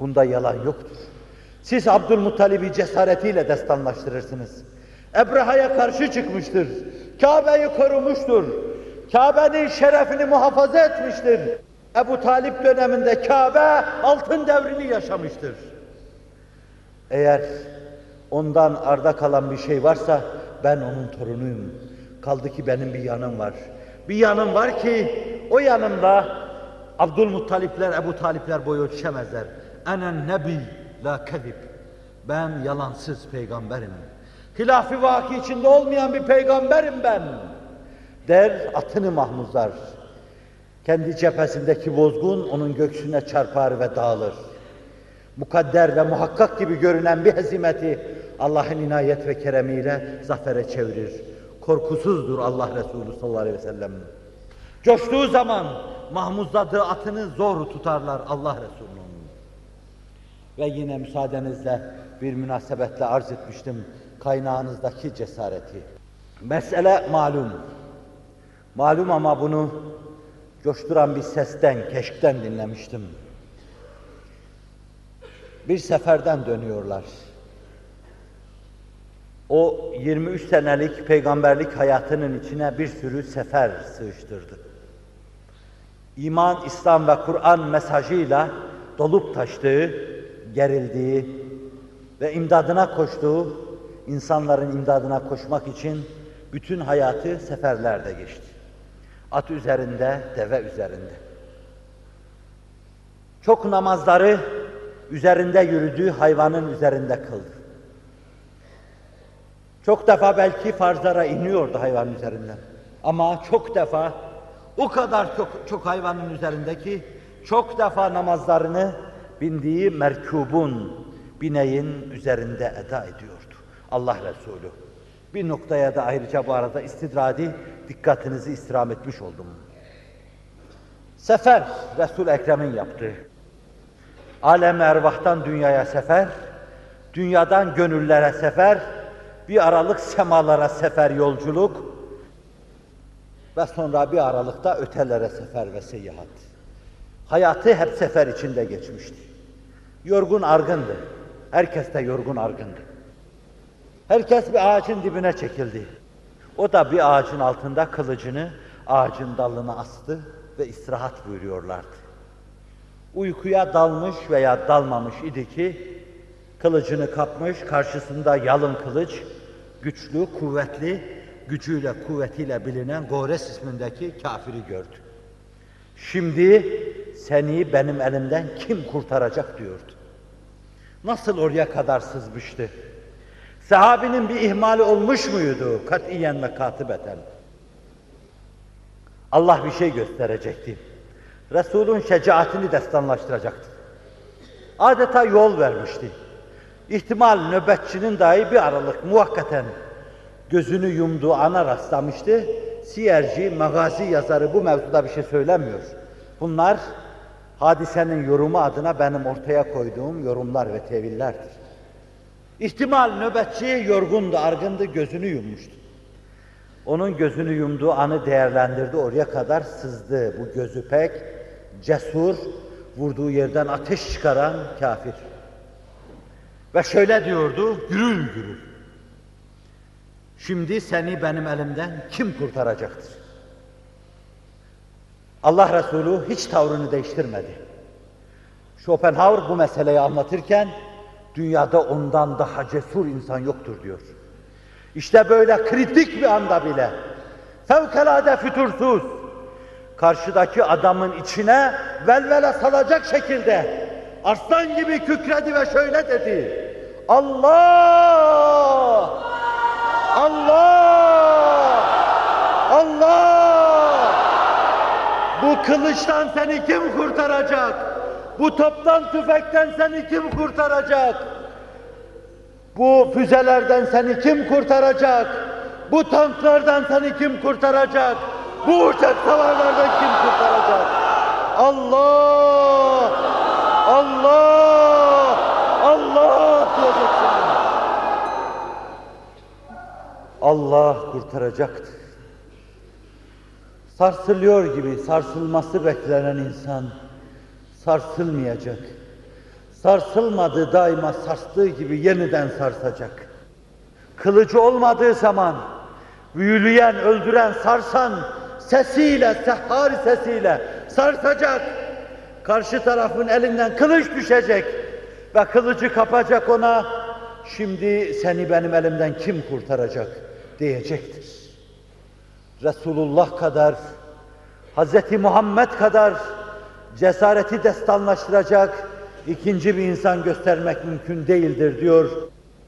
Bunda yalan yoktur. Siz Abdülmuttalib'i cesaretiyle destanlaştırırsınız. Ebraha'ya karşı çıkmıştır. Kabe'yi korumuştur. Kabe'nin şerefini muhafaza etmiştir. Ebu Talip döneminde Kabe altın devrini yaşamıştır. Eğer ondan arda kalan bir şey varsa ben onun torunuyum. Kaldı ki benim bir yanım var. Bir yanım var ki o yanımda Abdülmuttalipler, Ebu Talipler boyu ölçemezler. Enen nebi la kezib. Ben yalansız peygamberim. Hilaf-ı vaki içinde olmayan bir peygamberim ben. Der atını mahmuzlar. Kendi cephesindeki bozgun onun göksüne çarpar ve dağılır. Mukadder ve muhakkak gibi görünen bir hezimeti Allah'ın inayet ve keremiyle zafere çevirir. Korkusuzdur Allah Resulü sallallahu aleyhi ve sellem. Coştuğu zaman mahmuzladığı atını zor tutarlar Allah Resulü'nün. Ve yine müsaadenizle bir münasebetle arz etmiştim kaynağınızdaki cesareti. Mesele malum. Malum ama bunu coşturan bir sesten, keşkten dinlemiştim. Bir seferden dönüyorlar. O 23 senelik peygamberlik hayatının içine bir sürü sefer sığıştırdı. İman, İslam ve Kur'an mesajıyla dolup taştığı, gerildiği ve imdadına koştuğu, insanların imdadına koşmak için bütün hayatı seferlerde geçti. At üzerinde, deve üzerinde. Çok namazları üzerinde yürüdüğü hayvanın üzerinde kıldı. Çok defa belki farzlara iniyordu hayvanın üzerinden. Ama çok defa o kadar çok, çok hayvanın üzerindeki çok defa namazlarını bindiği merkubun, bineğin üzerinde eda ediyordu. Allah Resulü. Bir noktaya da ayrıca bu arada istidradi dikkatinizi istirham etmiş oldum. Sefer, resul Ekrem'in yaptığı. Alem ervahtan dünyaya sefer, dünyadan gönüllere sefer, bir aralık semalara sefer yolculuk ve sonra bir aralıkta ötelere sefer ve seyahat. Hayatı hep sefer içinde geçmişti. Yorgun argındı. Herkes de yorgun argındı. Herkes bir ağacın dibine çekildi. O da bir ağacın altında kılıcını ağacın dalına astı ve istirahat buyuruyorlardı. Uykuya dalmış veya dalmamış idi ki kılıcını kapmış, karşısında yalın kılıç, güçlü, kuvvetli, gücüyle, kuvvetiyle bilinen Gores ismindeki kafiri gördü. Şimdi seni benim elimden kim kurtaracak diyordu. Nasıl oraya kadar sızmıştı? Sahabinin bir ihmali olmuş muydu? Katiyen ve katibeten. Allah bir şey gösterecekti. Resul'ün şecaatini destanlaştıracaktı. Adeta yol vermişti. İhtimal nöbetçinin dahi bir aralık muhakkaten gözünü yumduğu ana rastlamıştı. Siyerci, magazi yazarı bu mevzuda bir şey söylemiyor. Bunlar hadisenin yorumu adına benim ortaya koyduğum yorumlar ve tevillerdir. İhtimal nöbetçi yorgundu, argındı, gözünü yummuştu. Onun gözünü yumduğu anı değerlendirdi, oraya kadar sızdı. Bu gözü pek cesur, vurduğu yerden ateş çıkaran kafir. Ve şöyle diyordu, gürül gürül. Şimdi seni benim elimden kim kurtaracaktır? Allah Resulü hiç tavrını değiştirmedi. Schopenhauer bu meseleyi anlatırken, dünyada ondan daha cesur insan yoktur diyor. İşte böyle kritik bir anda bile, fevkalade fütursuz, karşıdaki adamın içine velvele salacak şekilde Arslan gibi kükredi ve şöyle dedi. Allah! Allah! Allah! Kılıçtan seni kim kurtaracak? Bu toptan tüfekten seni kim kurtaracak? Bu füzelerden seni kim kurtaracak? Bu tanklardan seni kim kurtaracak? Bu uçak savarlardan kim kurtaracak? Allah! Allah! Allah diyeceksin. Allah kurtaracaktır. Sarsılıyor gibi sarsılması beklenen insan sarsılmayacak. sarsılmadığı daima sarstığı gibi yeniden sarsacak. Kılıcı olmadığı zaman büyüleyen, öldüren, sarsan sesiyle, sehhari sesiyle sarsacak. Karşı tarafın elinden kılıç düşecek ve kılıcı kapacak ona. Şimdi seni benim elimden kim kurtaracak diyecektir. Resulullah kadar, Hz. Muhammed kadar cesareti destanlaştıracak ikinci bir insan göstermek mümkün değildir diyor.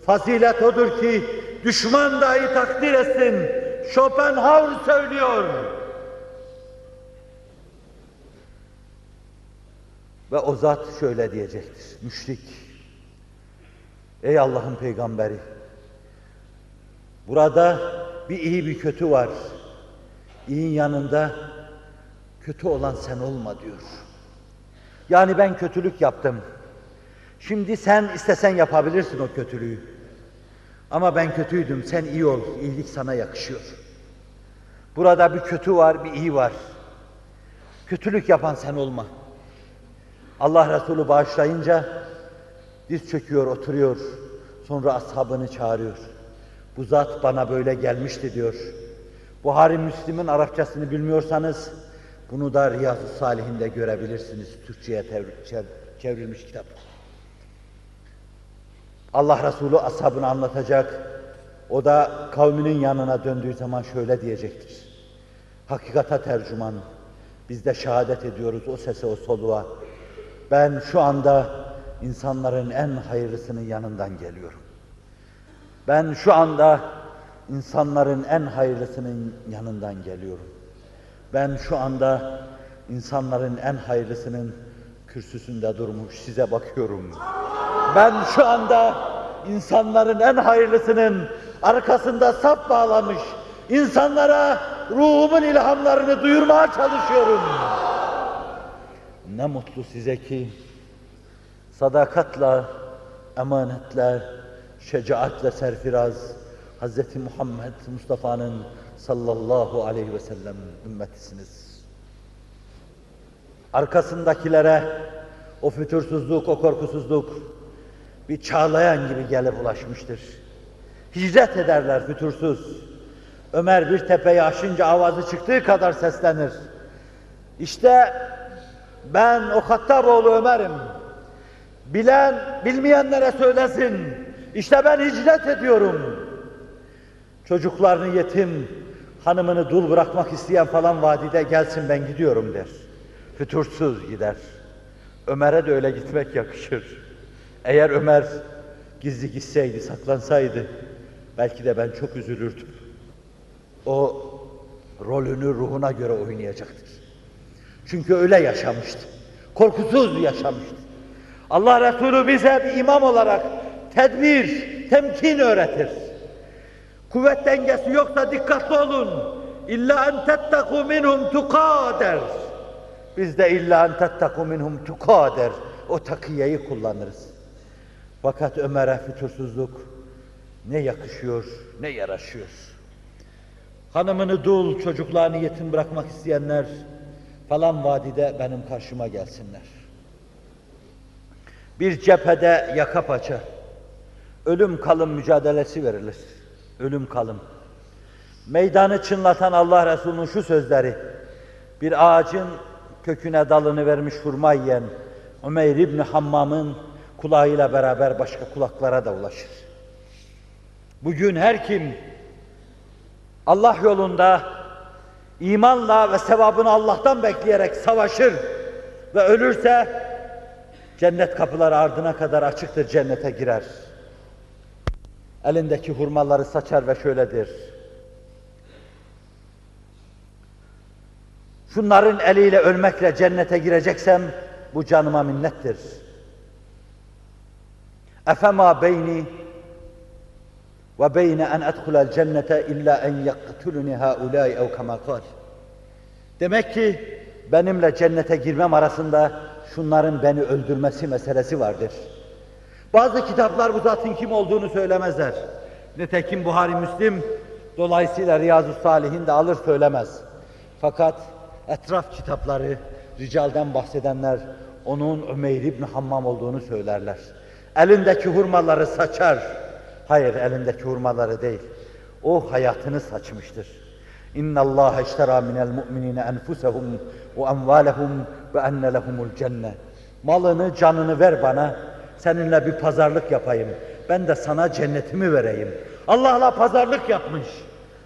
Fazilet odur ki düşman dahi takdir etsin. Schopenhauer söylüyor. Ve o zat şöyle diyecektir. Müşrik. Ey Allah'ın peygamberi. Burada bir iyi bir kötü var. İyinin yanında kötü olan sen olma diyor. Yani ben kötülük yaptım. Şimdi sen istesen yapabilirsin o kötülüğü. Ama ben kötüydüm, sen iyi ol, iyilik sana yakışıyor. Burada bir kötü var, bir iyi var. Kötülük yapan sen olma. Allah Resulü bağışlayınca diz çöküyor, oturuyor. Sonra ashabını çağırıyor. Bu zat bana böyle gelmişti diyor. Buhari Müslim'in Arapçasını bilmiyorsanız bunu da Riyazu Salihinde görebilirsiniz. Türkçe'ye çevrilmiş kitap. Allah Resulü ashabını anlatacak. O da kavminin yanına döndüğü zaman şöyle diyecektir. Hakikata tercüman, biz de şehadet ediyoruz o sese, o soluğa. Ben şu anda insanların en hayırlısının yanından geliyorum. Ben şu anda insanların en hayırlısının yanından geliyorum. Ben şu anda insanların en hayırlısının kürsüsünde durmuş size bakıyorum. Ben şu anda insanların en hayırlısının arkasında sap bağlamış insanlara ruhumun ilhamlarını duyurmaya çalışıyorum. Ne mutlu size ki sadakatla, emanetle, şecaatle serfiraz Hz. Muhammed Mustafa'nın sallallahu aleyhi ve sellem ümmetisiniz. Arkasındakilere o fütursuzluk, o korkusuzluk bir çağlayan gibi gelip ulaşmıştır. Hicret ederler fütursuz. Ömer bir tepeyi aşınca avazı çıktığı kadar seslenir. İşte ben o Hattaboğlu Ömer'im. Bilen, bilmeyenlere söylesin. İşte ben hicret ediyorum. Çocuklarını yetim, hanımını dul bırakmak isteyen falan vadide gelsin ben gidiyorum der. Fütursuz gider. Ömer'e de öyle gitmek yakışır. Eğer Ömer gizli gitseydi, saklansaydı belki de ben çok üzülürdüm. O rolünü ruhuna göre oynayacaktır. Çünkü öyle yaşamıştı. Korkusuz yaşamıştı. Allah Resulü bize bir imam olarak tedbir, temkin öğretir. Kuvvet dengesi yoksa dikkatli olun. İlla en tetteku minhum tukader. Biz de illa en tetteku minhum tukader. O takiyeyi kullanırız. Fakat Ömer'e fütursuzluk ne yakışıyor, ne yaraşıyor. Hanımını dul, çocuklarını yetim bırakmak isteyenler falan vadide benim karşıma gelsinler. Bir cephede yaka paça, ölüm kalım mücadelesi verilir. Ölüm kalım. Meydanı çınlatan Allah Resulü'nün şu sözleri, bir ağacın köküne dalını vermiş hurma yiyen Ömer İbni Hammam'ın kulağıyla beraber başka kulaklara da ulaşır. Bugün her kim Allah yolunda imanla ve sevabını Allah'tan bekleyerek savaşır ve ölürse cennet kapıları ardına kadar açıktır cennete girer. Elindeki hurmaları saçar ve şöyledir. Şunların eliyle ölmekle cennete gireceksem bu canıma minnettir. Efema beyni ve beyne en edhulel cennete illa en yaktuluni haulâi ev kema Demek ki benimle cennete girmem arasında şunların beni öldürmesi meselesi vardır. Bazı kitaplar bu zatın kim olduğunu söylemezler. Nitekim Buhari Müslim dolayısıyla Riyazu Salihin de alır söylemez. Fakat etraf kitapları, ricalden bahsedenler onun Ömeyr İbni Hammam olduğunu söylerler. Elindeki hurmaları saçar. Hayır elindeki hurmaları değil. O hayatını saçmıştır. İnna Allah iştera minel mu'minine enfusahum ve amvalehum ve enne lehumul cennet. Malını, canını ver bana. Seninle bir pazarlık yapayım. Ben de sana cennetimi vereyim. Allah'la pazarlık yapmış.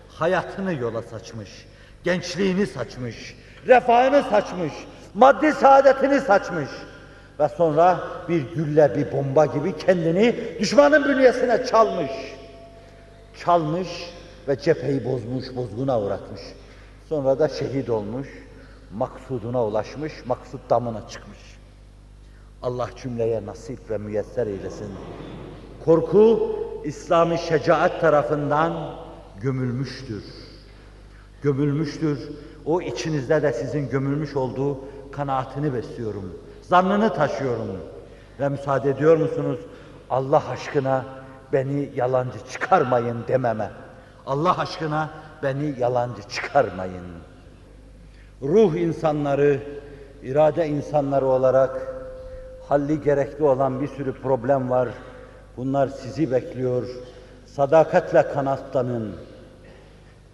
Hayatını yola saçmış. Gençliğini saçmış. Refahını saçmış. Maddi saadetini saçmış. Ve sonra bir gülle, bir bomba gibi kendini düşmanın bünyesine çalmış. Çalmış ve cepheyi bozmuş, bozguna uğratmış. Sonra da şehit olmuş, maksuduna ulaşmış, maksut damına çıkmış. Allah cümleye nasip ve müyesser eylesin. Korku, İslami şecaat tarafından gömülmüştür. Gömülmüştür. O içinizde de sizin gömülmüş olduğu kanaatini besliyorum. Zannını taşıyorum. Ve müsaade ediyor musunuz? Allah aşkına beni yalancı çıkarmayın dememe. Allah aşkına beni yalancı çıkarmayın. Ruh insanları, irade insanları olarak halli gerekli olan bir sürü problem var. Bunlar sizi bekliyor. Sadakatle kanatlanın.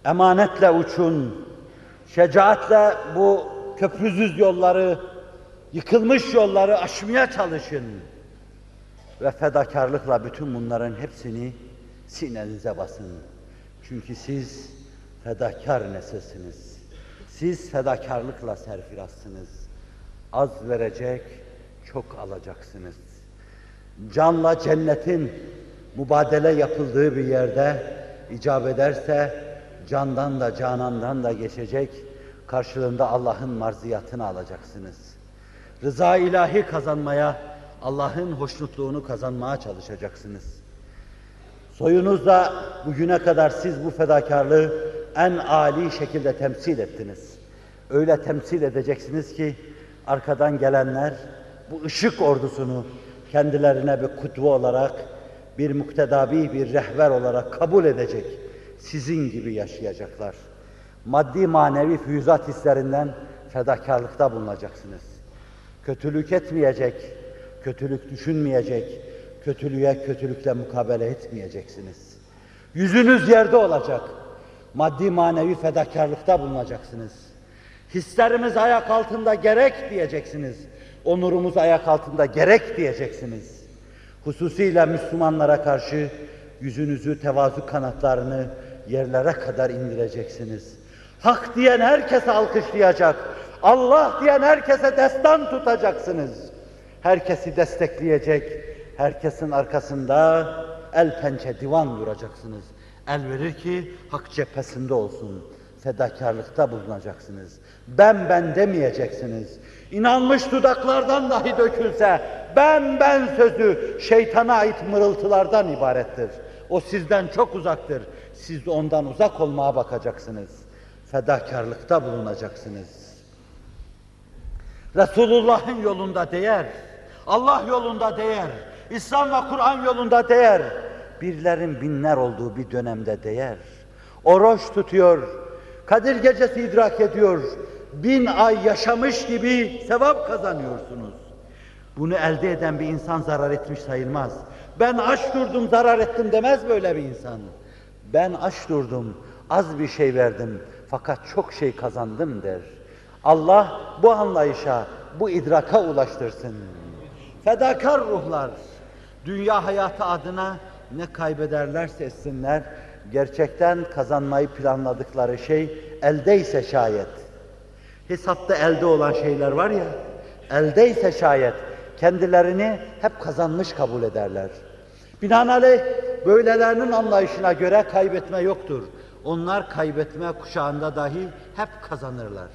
Emanetle uçun. Şecaatle bu köprüsüz yolları, yıkılmış yolları aşmaya çalışın. Ve fedakarlıkla bütün bunların hepsini sinenize basın. Çünkü siz fedakar nesilsiniz. Siz fedakarlıkla serfirassınız. Az verecek, çok alacaksınız. Canla cennetin mübadele yapıldığı bir yerde icap ederse candan da canandan da geçecek, karşılığında Allah'ın marziyatını alacaksınız. Rıza ilahi kazanmaya, Allah'ın hoşnutluğunu kazanmaya çalışacaksınız. Soyunuzda bugüne kadar siz bu fedakarlığı en âli şekilde temsil ettiniz. Öyle temsil edeceksiniz ki arkadan gelenler bu ışık ordusunu kendilerine bir kutbu olarak, bir muktedabi, bir rehber olarak kabul edecek. Sizin gibi yaşayacaklar. Maddi manevi füyüzat hislerinden fedakarlıkta bulunacaksınız. Kötülük etmeyecek, kötülük düşünmeyecek, kötülüğe kötülükle mukabele etmeyeceksiniz. Yüzünüz yerde olacak. Maddi manevi fedakarlıkta bulunacaksınız. Hislerimiz ayak altında gerek diyeceksiniz. Onurumuz ayak altında gerek diyeceksiniz. Hususiyle Müslümanlara karşı yüzünüzü, tevazu kanatlarını yerlere kadar indireceksiniz. Hak diyen herkese alkışlayacak. Allah diyen herkese destan tutacaksınız. Herkesi destekleyecek, herkesin arkasında el pençe divan duracaksınız. El verir ki hak cephesinde olsun. Fedakarlıkta bulunacaksınız. Ben ben demeyeceksiniz. İnanmış dudaklardan dahi dökülse ben ben sözü şeytana ait mırıltılardan ibarettir. O sizden çok uzaktır. Siz ondan uzak olmaya bakacaksınız. Fedakarlıkta bulunacaksınız. Resulullah'ın yolunda değer. Allah yolunda değer. İslam ve Kur'an yolunda değer. Birlerin binler olduğu bir dönemde değer. Oruç tutuyor. Kadir gecesi idrak ediyor. Bin ay yaşamış gibi sevap kazanıyorsunuz. Bunu elde eden bir insan zarar etmiş sayılmaz. Ben aç durdum zarar ettim demez böyle bir insan. Ben aç durdum, az bir şey verdim fakat çok şey kazandım der. Allah bu anlayışa, bu idraka ulaştırsın. Fedakar ruhlar, dünya hayatı adına ne kaybederlerse etsinler, gerçekten kazanmayı planladıkları şey eldeyse şayet. Hesapta elde olan şeyler var ya, eldeyse şayet kendilerini hep kazanmış kabul ederler. Binaenaleyh böylelerinin anlayışına göre kaybetme yoktur. Onlar kaybetme kuşağında dahi hep kazanırlar.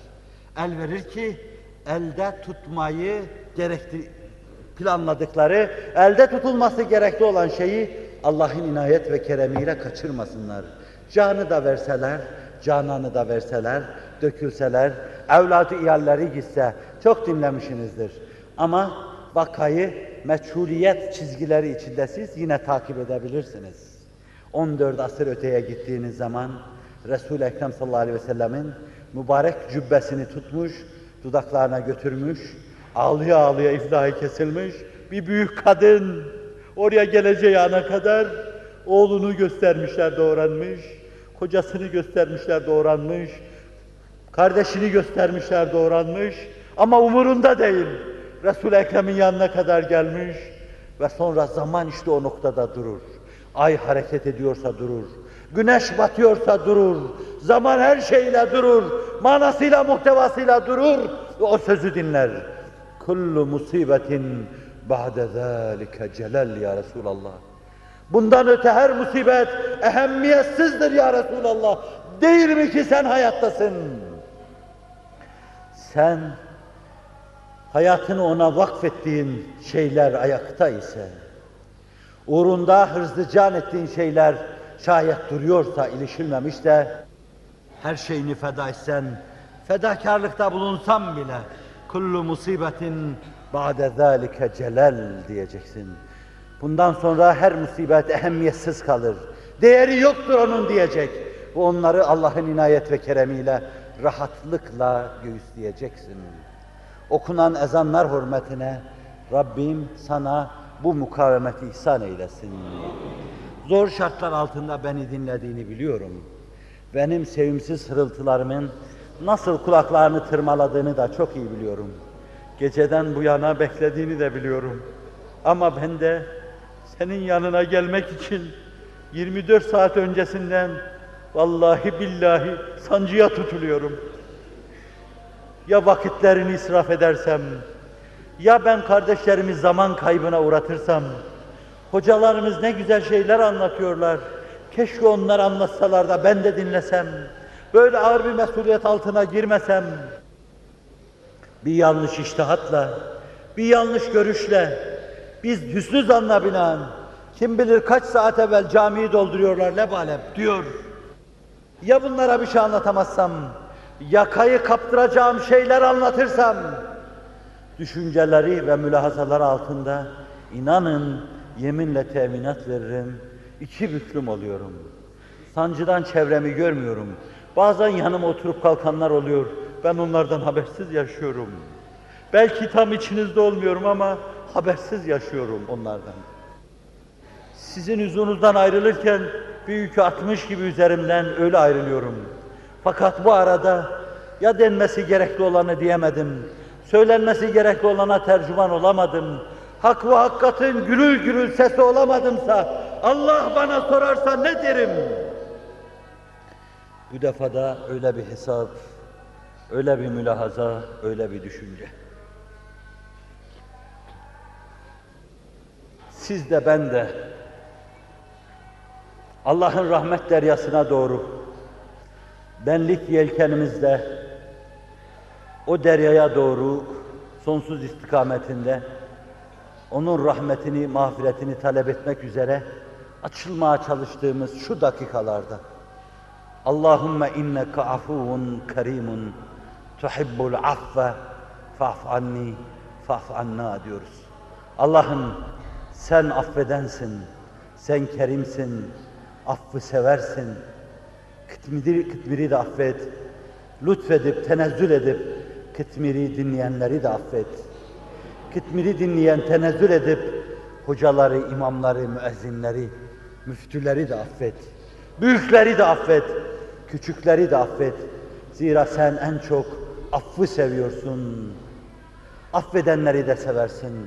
El verir ki elde tutmayı gerektir planladıkları, elde tutulması gerekli olan şeyi Allah'ın inayet ve keremiyle kaçırmasınlar. Canı da verseler, cananı da verseler, dökülseler, evladı iyalleri gitse, çok dinlemişsinizdir. Ama vakayı meçhuliyet çizgileri içinde siz yine takip edebilirsiniz. 14 asır öteye gittiğiniz zaman Resul-i Ekrem sallallahu aleyhi ve sellemin mübarek cübbesini tutmuş, dudaklarına götürmüş, Ağlıya ağlıya iflahı kesilmiş bir büyük kadın oraya geleceği ana kadar oğlunu göstermişler doğranmış, kocasını göstermişler doğranmış, kardeşini göstermişler doğranmış ama umurunda değil. Resul-i Ekrem'in yanına kadar gelmiş ve sonra zaman işte o noktada durur. Ay hareket ediyorsa durur. Güneş batıyorsa durur. Zaman her şeyle durur. Manasıyla, muhtevasıyla durur. Ve o sözü dinler. Kullu musibetin ba'de zâlike celal ya Resulallah. Bundan öte her musibet ehemmiyetsizdir ya Resulallah. Değil mi ki sen hayattasın? Sen hayatını ona vakfettiğin şeyler ayakta ise, uğrunda hırzı can ettiğin şeyler şayet duruyorsa, ilişilmemiş de, her şeyini feda etsen, fedakarlıkta bulunsam bile, kullu musibetin ba'de zâlike celal diyeceksin. Bundan sonra her musibet ehemmiyetsiz kalır. Değeri yoktur onun diyecek. Bu onları Allah'ın inayet ve keremiyle rahatlıkla göğüsleyeceksin. Okunan ezanlar hürmetine Rabbim sana bu mukavemeti ihsan eylesin. Zor şartlar altında beni dinlediğini biliyorum. Benim sevimsiz hırıltılarımın nasıl kulaklarını tırmaladığını da çok iyi biliyorum. Geceden bu yana beklediğini de biliyorum. Ama ben de senin yanına gelmek için 24 saat öncesinden vallahi billahi sancıya tutuluyorum. Ya vakitlerini israf edersem, ya ben kardeşlerimi zaman kaybına uğratırsam, hocalarımız ne güzel şeyler anlatıyorlar, keşke onlar anlatsalar da ben de dinlesem, böyle ağır bir mesuliyet altına girmesem, bir yanlış iştihatla, bir yanlış görüşle, biz hüsnü zanla binaen, kim bilir kaç saat evvel camiyi dolduruyorlar lebalep diyor. Ya bunlara bir şey anlatamazsam, yakayı kaptıracağım şeyler anlatırsam, düşünceleri ve mülahazalar altında inanın yeminle teminat veririm, iki büklüm oluyorum. Sancıdan çevremi görmüyorum. Bazen yanıma oturup kalkanlar oluyor. Ben onlardan habersiz yaşıyorum. Belki tam içinizde olmuyorum ama habersiz yaşıyorum onlardan. Sizin yüzünüzden ayrılırken bir yükü atmış gibi üzerimden öyle ayrılıyorum. Fakat bu arada ya denmesi gerekli olanı diyemedim, söylenmesi gerekli olana tercüman olamadım, hak ve hakikatin gürül gürül sesi olamadımsa, Allah bana sorarsa ne derim? Bu defada öyle bir hesap, öyle bir mülahaza, öyle bir düşünce. Siz de ben de Allah'ın rahmet deryasına doğru benlik yelkenimizde o deryaya doğru sonsuz istikametinde onun rahmetini, mağfiretini talep etmek üzere açılmaya çalıştığımız şu dakikalarda Allahümme inneke afuvun kerimun tuhibbul affe fa'f anni fa'f anna diyoruz. Allah'ım sen affedensin, sen kerimsin, affı seversin. Kıtmiri, kıtmiri de affet. Lütfedip, tenezzül edip, kıtmiri dinleyenleri de affet. Kıtmiri dinleyen, tenezzül edip, hocaları, imamları, müezzinleri, müftüleri de affet. Büyükleri de affet, küçükleri de affet. Zira sen en çok affı seviyorsun. Affedenleri de seversin.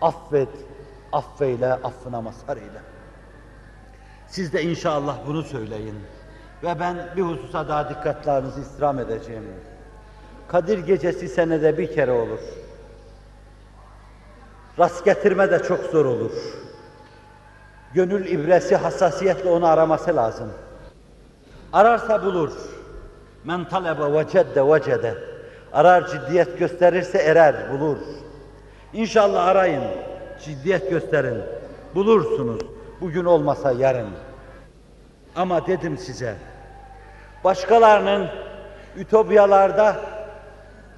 Affet, affeyle, affına mazhar eyle. Siz de inşallah bunu söyleyin. Ve ben bir hususa daha dikkatlerinizi istirham edeceğim. Kadir gecesi senede bir kere olur. Rast getirme de çok zor olur. Gönül ibresi hassasiyetle onu araması lazım. Ararsa bulur. Men talebe vecedde vecede. Arar ciddiyet gösterirse erer, bulur. İnşallah arayın, ciddiyet gösterin. Bulursunuz. Bugün olmasa yarın. Ama dedim size, başkalarının ütopyalarda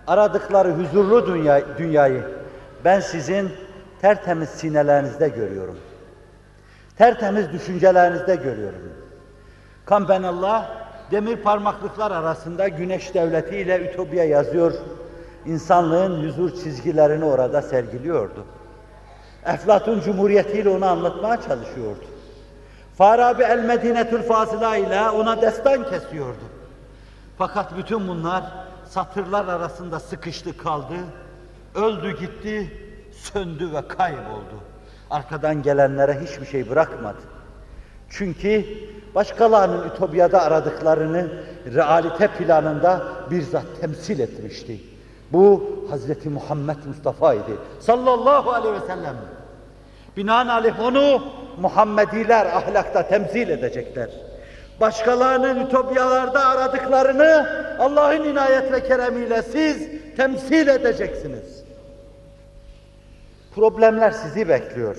aradıkları huzurlu dünya, dünyayı ben sizin tertemiz sinelerinizde görüyorum. Tertemiz düşüncelerinizde görüyorum. Kampenallah demir parmaklıklar arasında güneş devleti ile ütopya yazıyor. insanlığın huzur çizgilerini orada sergiliyordu. Eflatun Cumhuriyeti ile onu anlatmaya çalışıyordu. Farabi El Medinetül Fazıla ile ona destan kesiyordu. Fakat bütün bunlar satırlar arasında sıkıştı kaldı, öldü gitti, söndü ve kayboldu. Arkadan gelenlere hiçbir şey bırakmadı. Çünkü başkalarının ütopyada aradıklarını realite planında bizzat temsil etmişti. Bu Hazreti Muhammed Mustafa idi. Sallallahu aleyhi ve sellem. Binaenaleyh onu Muhammediler ahlakta temsil edecekler. Başkalarının ütopyalarda aradıklarını Allah'ın inayet ve keremiyle siz temsil edeceksiniz. Problemler sizi bekliyor.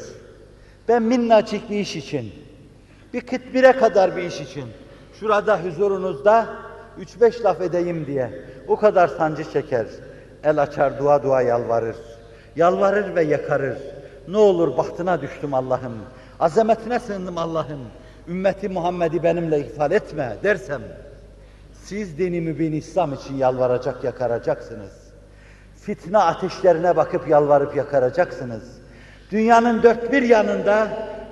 Ben minnacık bir iş için, bir kıtmire kadar bir iş için, şurada huzurunuzda üç beş laf edeyim diye o kadar sancı çeker, el açar dua dua yalvarır. Yalvarır ve yakarır. Ne olur bahtına düştüm Allah'ım, azametine sığındım Allah'ım, ümmeti Muhammed'i benimle ifade etme dersem, siz dini mübin İslam için yalvaracak, yakaracaksınız. Fitne ateşlerine bakıp yalvarıp yakaracaksınız. Dünyanın dört bir yanında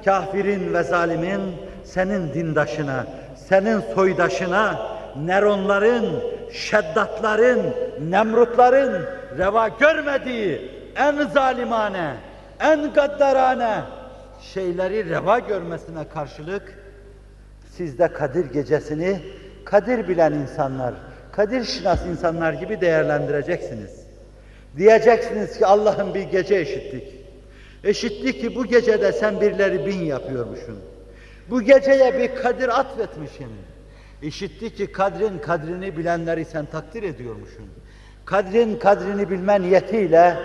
kafirin ve zalimin senin dindaşına, senin soydaşına, Neronların, Şeddatların, Nemrutların reva görmediği en zalimane, en gaddarane şeyleri reva görmesine karşılık siz de Kadir gecesini Kadir bilen insanlar, Kadir şinas insanlar gibi değerlendireceksiniz. Diyeceksiniz ki Allah'ın bir gece eşittik. Eşittik ki bu gecede sen birleri bin yapıyormuşsun. Bu geceye bir kadir atfetmişsin. İşitti ki kadrin kadrini bilenleri sen takdir ediyormuşsun. Kadrin kadrini bilme niyetiyle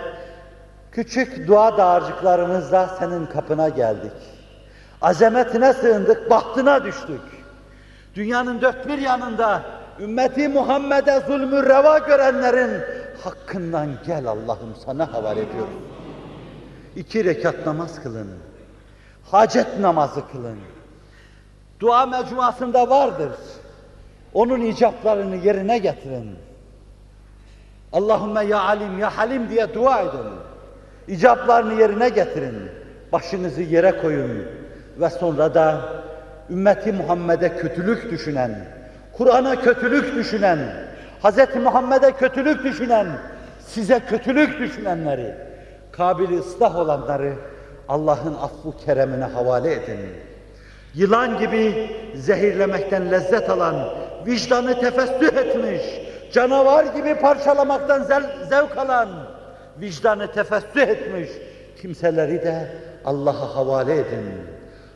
küçük dua dağarcıklarımızla senin kapına geldik. Azametine sığındık, bahtına düştük. Dünyanın dört bir yanında ümmeti Muhammed'e zulmü reva görenlerin hakkından gel Allah'ım sana havale ediyoruz. İki rekat namaz kılın. Hacet namazı kılın. Dua mecmuasında vardır. Onun icaplarını yerine getirin. Allahümme ya alim ya halim diye dua edin. İcaplarını yerine getirin. Başınızı yere koyun. Ve sonra da ümmeti Muhammed'e kötülük düşünen, Kur'an'a kötülük düşünen, Hz. Muhammed'e kötülük düşünen, size kötülük düşünenleri, kabili ıslah olanları Allah'ın affı keremine havale edin. Yılan gibi zehirlemekten lezzet alan, vicdanı tefessüh etmiş, canavar gibi parçalamaktan zevk alan, vicdanı tefessüh etmiş kimseleri de Allah'a havale edin.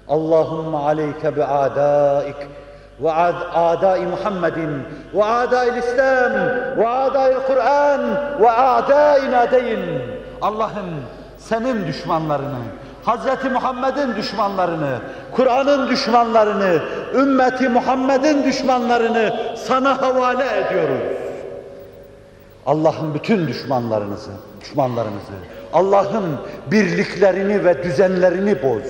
Allahümme aleyke bi adaik ve adai Muhammedin ve adai İslam ve adai Kur'an ve adaina deyin. Allah'ım senin düşmanlarını, Hz. Muhammed'in düşmanlarını, Kur'an'ın düşmanlarını, ümmeti Muhammed'in düşmanlarını sana havale ediyoruz. Allah'ın bütün düşmanlarınızı, düşmanlarınızı, Allah'ın birliklerini ve düzenlerini boz.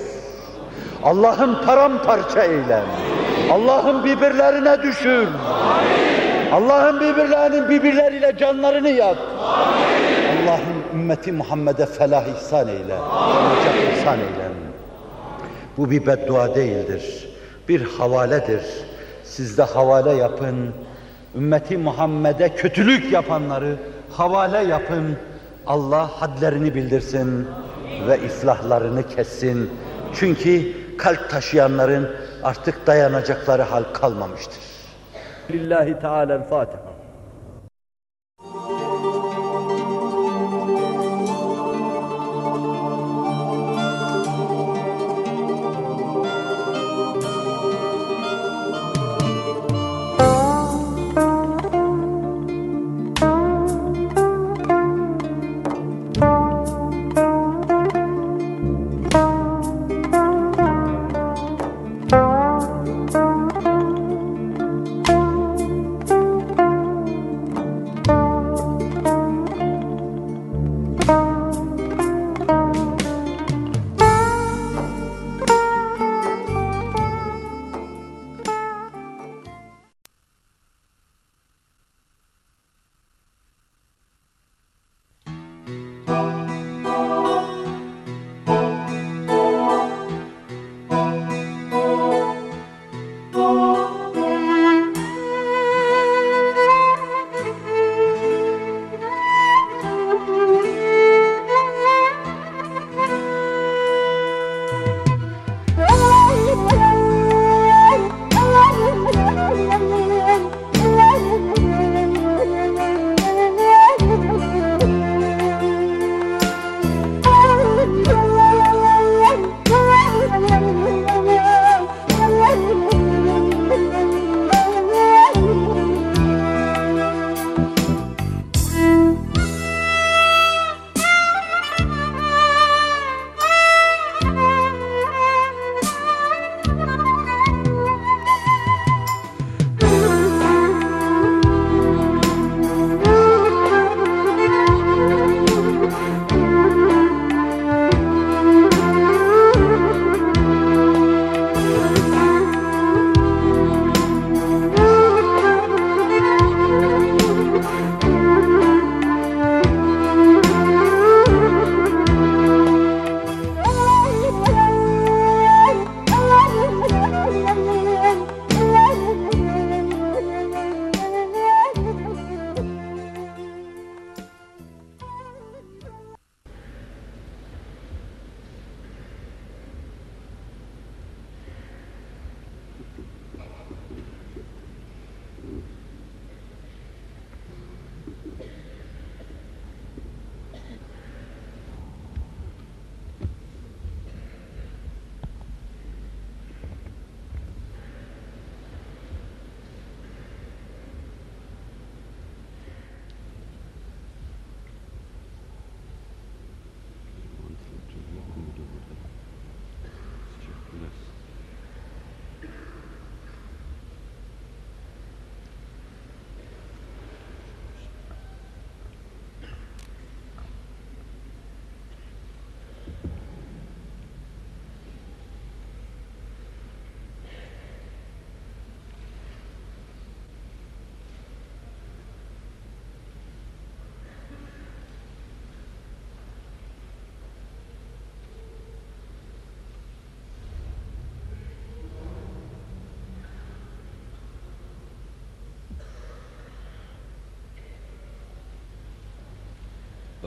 Allah'ın paramparça eyle. Allah'ın birbirlerine düşür. Allah'ın birbirlerinin birbirleriyle canlarını yak. Allah'ın ümmeti Muhammed'e felah ihsan eyle. Necat ihsan eyle. Bu bir beddua değildir. Bir havaledir. Siz de havale yapın. Ümmeti Muhammed'e kötülük yapanları havale yapın. Allah hadlerini bildirsin ve iflahlarını kessin. Çünkü kalp taşıyanların artık dayanacakları hal kalmamıştır. Lillahi Teala'l-Fatiha.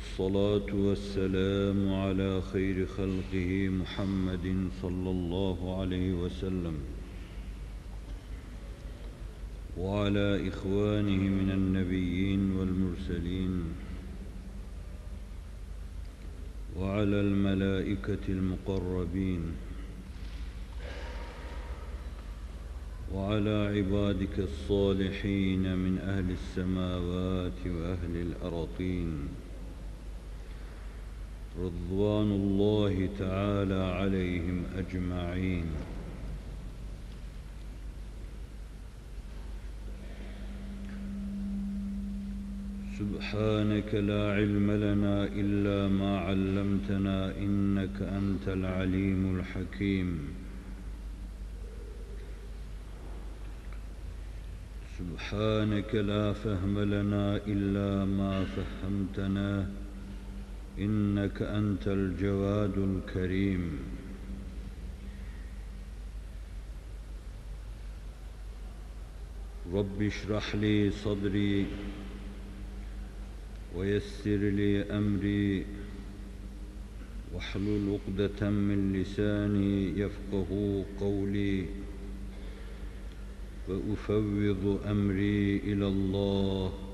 والصلاة والسلام على خير خلقه محمد صلى الله عليه وسلم. وعلى إخوانه من النبيين والمرسلين. وعلى الملائكة المقربين. وعلى عبادك الصالحين من أهل السماوات وأهل الأرضين. رضوان الله تعالى عليهم أجمعين. سبحانك لا علم لنا إلا ما علمتنا إنك أنت العليم الحكيم. سبحانك لا فهم لنا إلا ما فهمتنا إنك أنت الجواد الكريم. رب اشرح لي صدري ويسر لي أمري. واحلل عقدة من لساني يفقه قولي. وأفوض أمري إلى الله.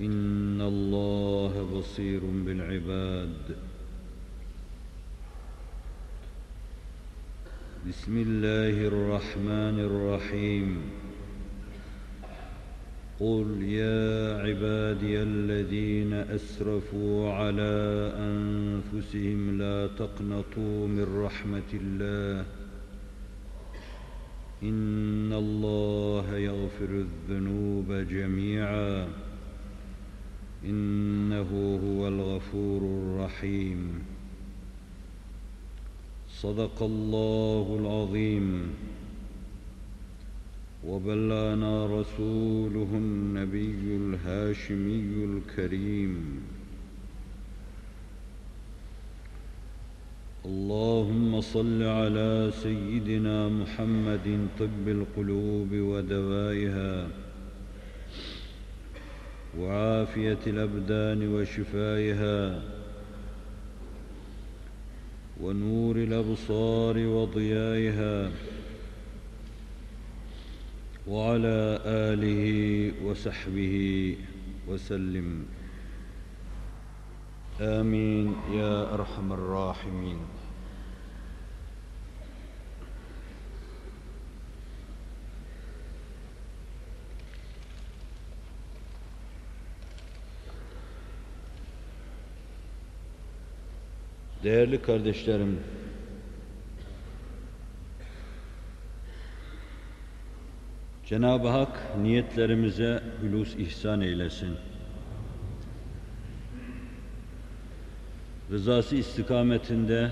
إن الله بصير بالعباد. بسم الله الرحمن الرحيم. قل يا عبادي الذين أسرفوا على أنفسهم لا تقنطوا من رحمة الله. إن الله يغفر الذنوب جميعا. إنه هو الغفور الرحيم. صدق الله العظيم. وبلغنا رسوله النبي الهاشمي الكريم. اللهم صل على سيدنا محمد طب القلوب ودوائها. وعافية الأبدان وشفائها ونور الأبصار وضيائها وعلى آله وصحبه وسلم. آمين يا أرحم الراحمين. Değerli kardeşlerim, Cenab-ı Hak niyetlerimize hülus ihsan eylesin. Rızası istikametinde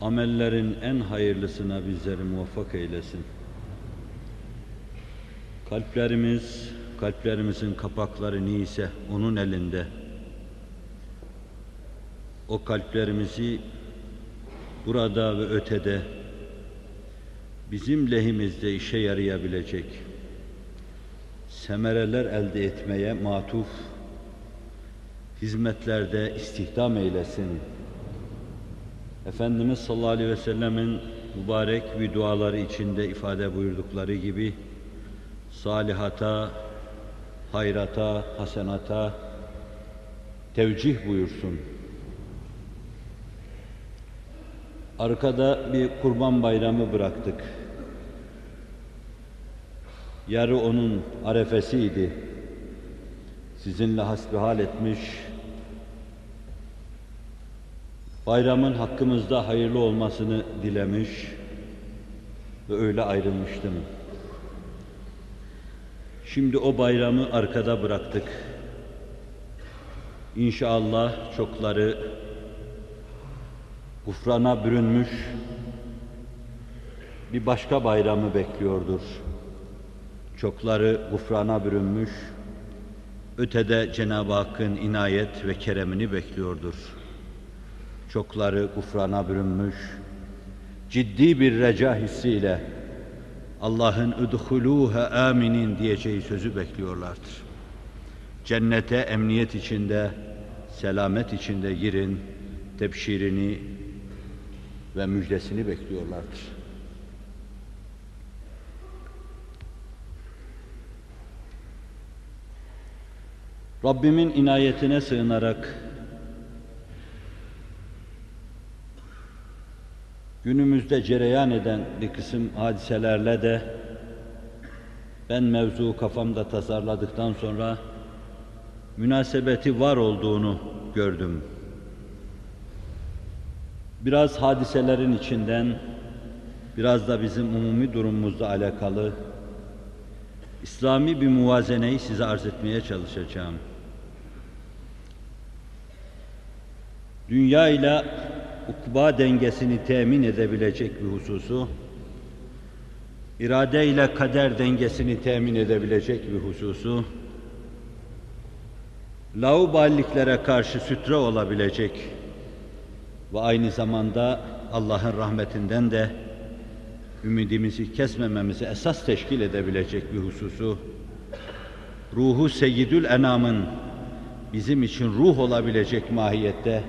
amellerin en hayırlısına bizleri muvaffak eylesin. Kalplerimiz, kalplerimizin kapakları neyse onun elinde. O kalplerimizi burada ve ötede bizim lehimizde işe yarayabilecek semereler elde etmeye matuf hizmetlerde istihdam eylesin. Efendimiz sallallahu aleyhi ve sellemin mübarek bir duaları içinde ifade buyurdukları gibi salihata, hayrata, hasenata tevcih buyursun. Arkada bir kurban bayramı bıraktık. Yarı onun arefesiydi. Sizinle hasbihal etmiş, bayramın hakkımızda hayırlı olmasını dilemiş ve öyle ayrılmıştım. Şimdi o bayramı arkada bıraktık. İnşallah çokları gufrana bürünmüş, bir başka bayramı bekliyordur. Çokları gufrana bürünmüş, ötede Cenab-ı Hakk'ın inayet ve keremini bekliyordur. Çokları gufrana bürünmüş, ciddi bir reca hissiyle Allah'ın udhuluha aminin diyeceği sözü bekliyorlardır. Cennete emniyet içinde, selamet içinde girin, tebşirini ve müjdesini bekliyorlardır. Rabbimin inayetine sığınarak günümüzde cereyan eden bir kısım hadiselerle de ben mevzu kafamda tasarladıktan sonra münasebeti var olduğunu gördüm. Biraz hadiselerin içinden, biraz da bizim umumi durumumuzla alakalı İslami bir muvazeneyi size arz etmeye çalışacağım. Dünya ile ukba dengesini temin edebilecek bir hususu, irade ile kader dengesini temin edebilecek bir hususu, lauballiklere karşı sütre olabilecek ve aynı zamanda Allah'ın rahmetinden de ümidimizi kesmememizi esas teşkil edebilecek bir hususu, ruhu seyyidül enamın bizim için ruh olabilecek mahiyette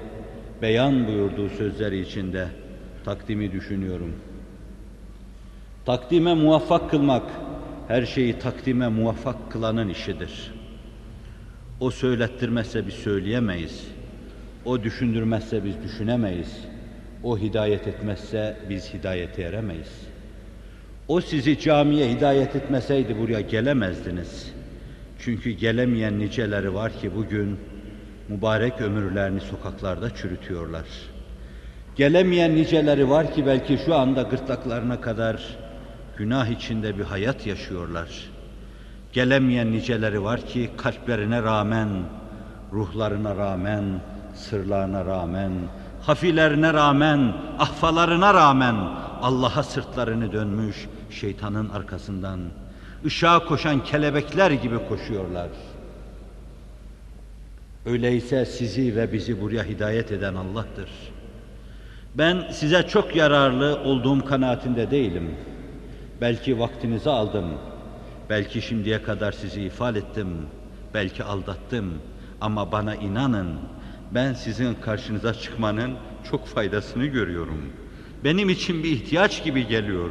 beyan buyurduğu sözleri içinde takdimi düşünüyorum. Takdime muvaffak kılmak, her şeyi takdime muvaffak kılanın işidir. O söylettirmezse biz söyleyemeyiz. O düşündürmezse biz düşünemeyiz. O hidayet etmezse biz hidayete eremeyiz. O sizi camiye hidayet etmeseydi buraya gelemezdiniz. Çünkü gelemeyen niceleri var ki bugün mübarek ömürlerini sokaklarda çürütüyorlar. Gelemeyen niceleri var ki belki şu anda gırtlaklarına kadar günah içinde bir hayat yaşıyorlar. Gelemeyen niceleri var ki kalplerine rağmen, ruhlarına rağmen, sırlarına rağmen, hafilerine rağmen, ahfalarına rağmen Allah'a sırtlarını dönmüş şeytanın arkasından ışığa koşan kelebekler gibi koşuyorlar. Öyleyse sizi ve bizi buraya hidayet eden Allah'tır. Ben size çok yararlı olduğum kanaatinde değilim. Belki vaktinizi aldım. Belki şimdiye kadar sizi ifade ettim. Belki aldattım. Ama bana inanın, ben sizin karşınıza çıkmanın çok faydasını görüyorum. Benim için bir ihtiyaç gibi geliyor.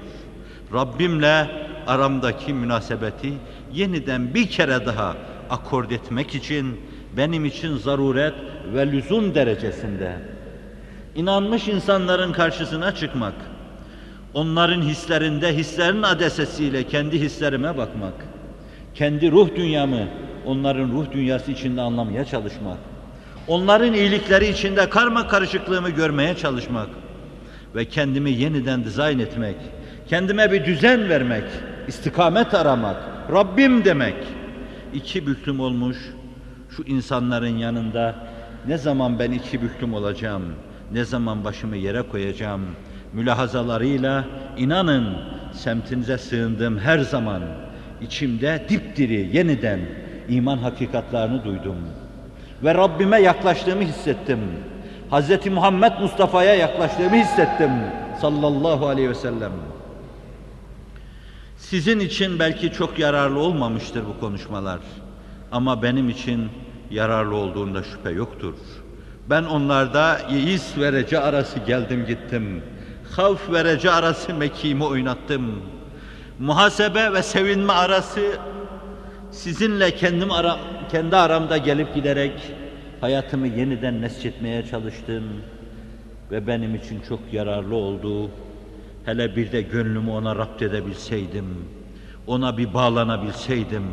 Rabbimle aramdaki münasebeti yeniden bir kere daha akord etmek için benim için zaruret ve lüzum derecesinde. İnanmış insanların karşısına çıkmak, onların hislerinde hislerin adesesiyle kendi hislerime bakmak, kendi ruh dünyamı onların ruh dünyası içinde anlamaya çalışmak, onların iyilikleri içinde karma karışıklığımı görmeye çalışmak ve kendimi yeniden dizayn etmek, kendime bir düzen vermek, istikamet aramak, Rabbim demek. İki büklüm olmuş şu insanların yanında ne zaman ben iki büklüm olacağım, ne zaman başımı yere koyacağım mülahazalarıyla inanın semtinize sığındığım her zaman içimde dipdiri yeniden iman hakikatlarını duydum. Ve Rabbime yaklaştığımı hissettim. Hz. Muhammed Mustafa'ya yaklaştığımı hissettim. Sallallahu aleyhi ve sellem. Sizin için belki çok yararlı olmamıştır bu konuşmalar. Ama benim için yararlı olduğunda şüphe yoktur. Ben onlarda yeis verece arası geldim gittim. Havf verece arası mekimi oynattım. Muhasebe ve sevinme arası sizinle kendim ara, kendi aramda gelip giderek hayatımı yeniden nesçetmeye çalıştım ve benim için çok yararlı oldu. Hele bir de gönlümü ona rapt edebilseydim, ona bir bağlanabilseydim,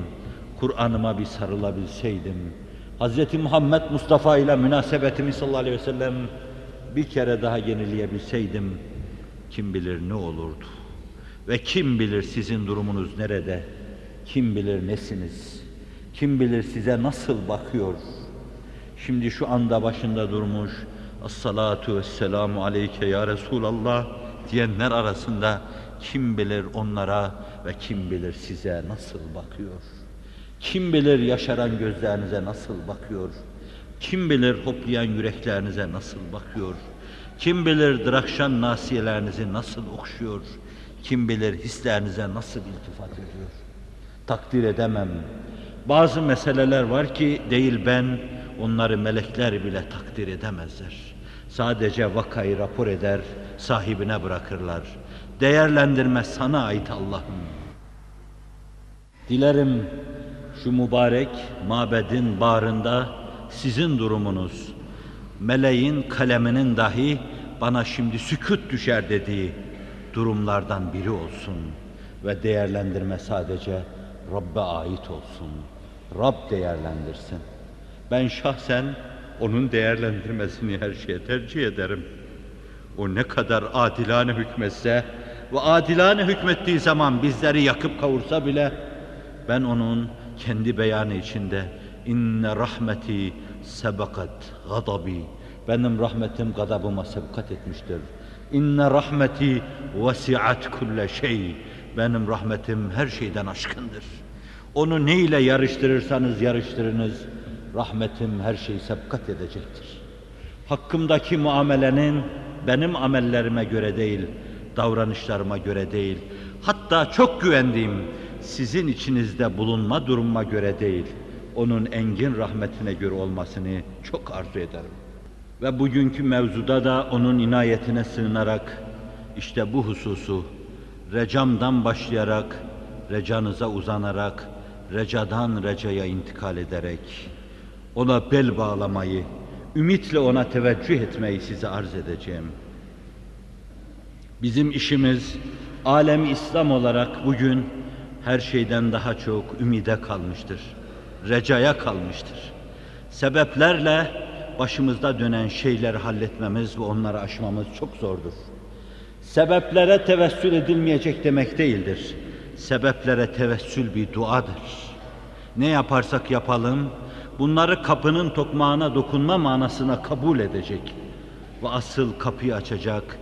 Kur'an'ıma bir sarılabilseydim, Hz. Muhammed Mustafa ile münasebetimi sallallahu aleyhi ve sellem bir kere daha yenileyebilseydim, kim bilir ne olurdu? Ve kim bilir sizin durumunuz nerede? Kim bilir nesiniz? Kim bilir size nasıl bakıyor? Şimdi şu anda başında durmuş, As-salatu vesselamu aleyke ya Resulallah diyenler arasında kim bilir onlara ve kim bilir size nasıl bakıyor. Kim bilir yaşaran gözlerinize nasıl bakıyor. Kim bilir hoplayan yüreklerinize nasıl bakıyor. Kim bilir drakşan nasiyelerinizi nasıl okşuyor. Kim bilir hislerinize nasıl iltifat ediyor. Takdir edemem. Bazı meseleler var ki değil ben, onları melekler bile takdir edemezler. Sadece vakayı rapor eder, sahibine bırakırlar. Değerlendirme sana ait Allah'ım. Dilerim şu mübarek mabedin bağrında sizin durumunuz, meleğin kaleminin dahi bana şimdi sükut düşer dediği durumlardan biri olsun ve değerlendirme sadece Rabbe ait olsun. Rab değerlendirsin. Ben şahsen onun değerlendirmesini her şeye tercih ederim. O ne kadar adilane hükmetse ve adilane hükmettiği zaman bizleri yakıp kavursa bile ben onun kendi beyanı içinde inne rahmeti sebekat gadabi benim rahmetim gadabıma sebkat etmiştir. İnne rahmeti vesiat kulle şey benim rahmetim her şeyden aşkındır. Onu ne ile yarıştırırsanız yarıştırınız rahmetim her şeyi sebkat edecektir. Hakkımdaki muamelenin benim amellerime göre değil, davranışlarıma göre değil, hatta çok güvendiğim sizin içinizde bulunma durumuma göre değil, onun engin rahmetine göre olmasını çok arzu ederim. Ve bugünkü mevzuda da onun inayetine sığınarak işte bu hususu recamdan başlayarak, recanıza uzanarak, recadan recaya intikal ederek ona bel bağlamayı, ümitle ona teveccüh etmeyi size arz edeceğim. Bizim işimiz alem İslam olarak bugün her şeyden daha çok ümide kalmıştır. Recaya kalmıştır. Sebeplerle başımızda dönen şeyleri halletmemiz ve onları aşmamız çok zordur. Sebeplere tevessül edilmeyecek demek değildir. Sebeplere tevessül bir duadır. Ne yaparsak yapalım, bunları kapının tokmağına dokunma manasına kabul edecek ve asıl kapıyı açacak,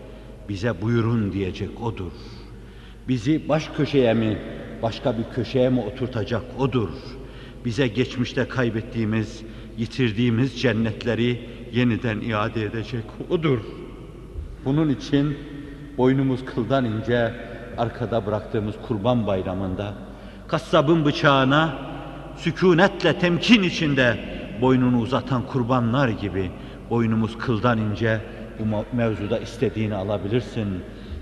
bize buyurun diyecek odur. Bizi baş köşeye mi, başka bir köşeye mi oturtacak odur. Bize geçmişte kaybettiğimiz, yitirdiğimiz cennetleri yeniden iade edecek odur. Bunun için boynumuz kıldan ince, arkada bıraktığımız kurban bayramında, kasabın bıçağına sükunetle temkin içinde boynunu uzatan kurbanlar gibi boynumuz kıldan ince bu mevzuda istediğini alabilirsin.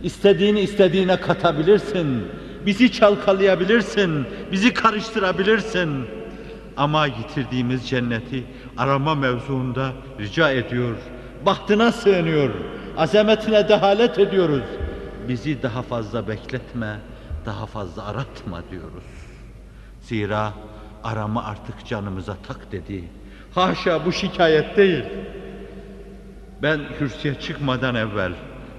İstediğini istediğine katabilirsin. Bizi çalkalayabilirsin. Bizi karıştırabilirsin. Ama yitirdiğimiz cenneti arama mevzuunda rica ediyor. Bahtına sığınıyor. Azametine dehalet ediyoruz. Bizi daha fazla bekletme, daha fazla aratma diyoruz. Zira arama artık canımıza tak dedi. Haşa bu şikayet değil. Ben kürsüye çıkmadan evvel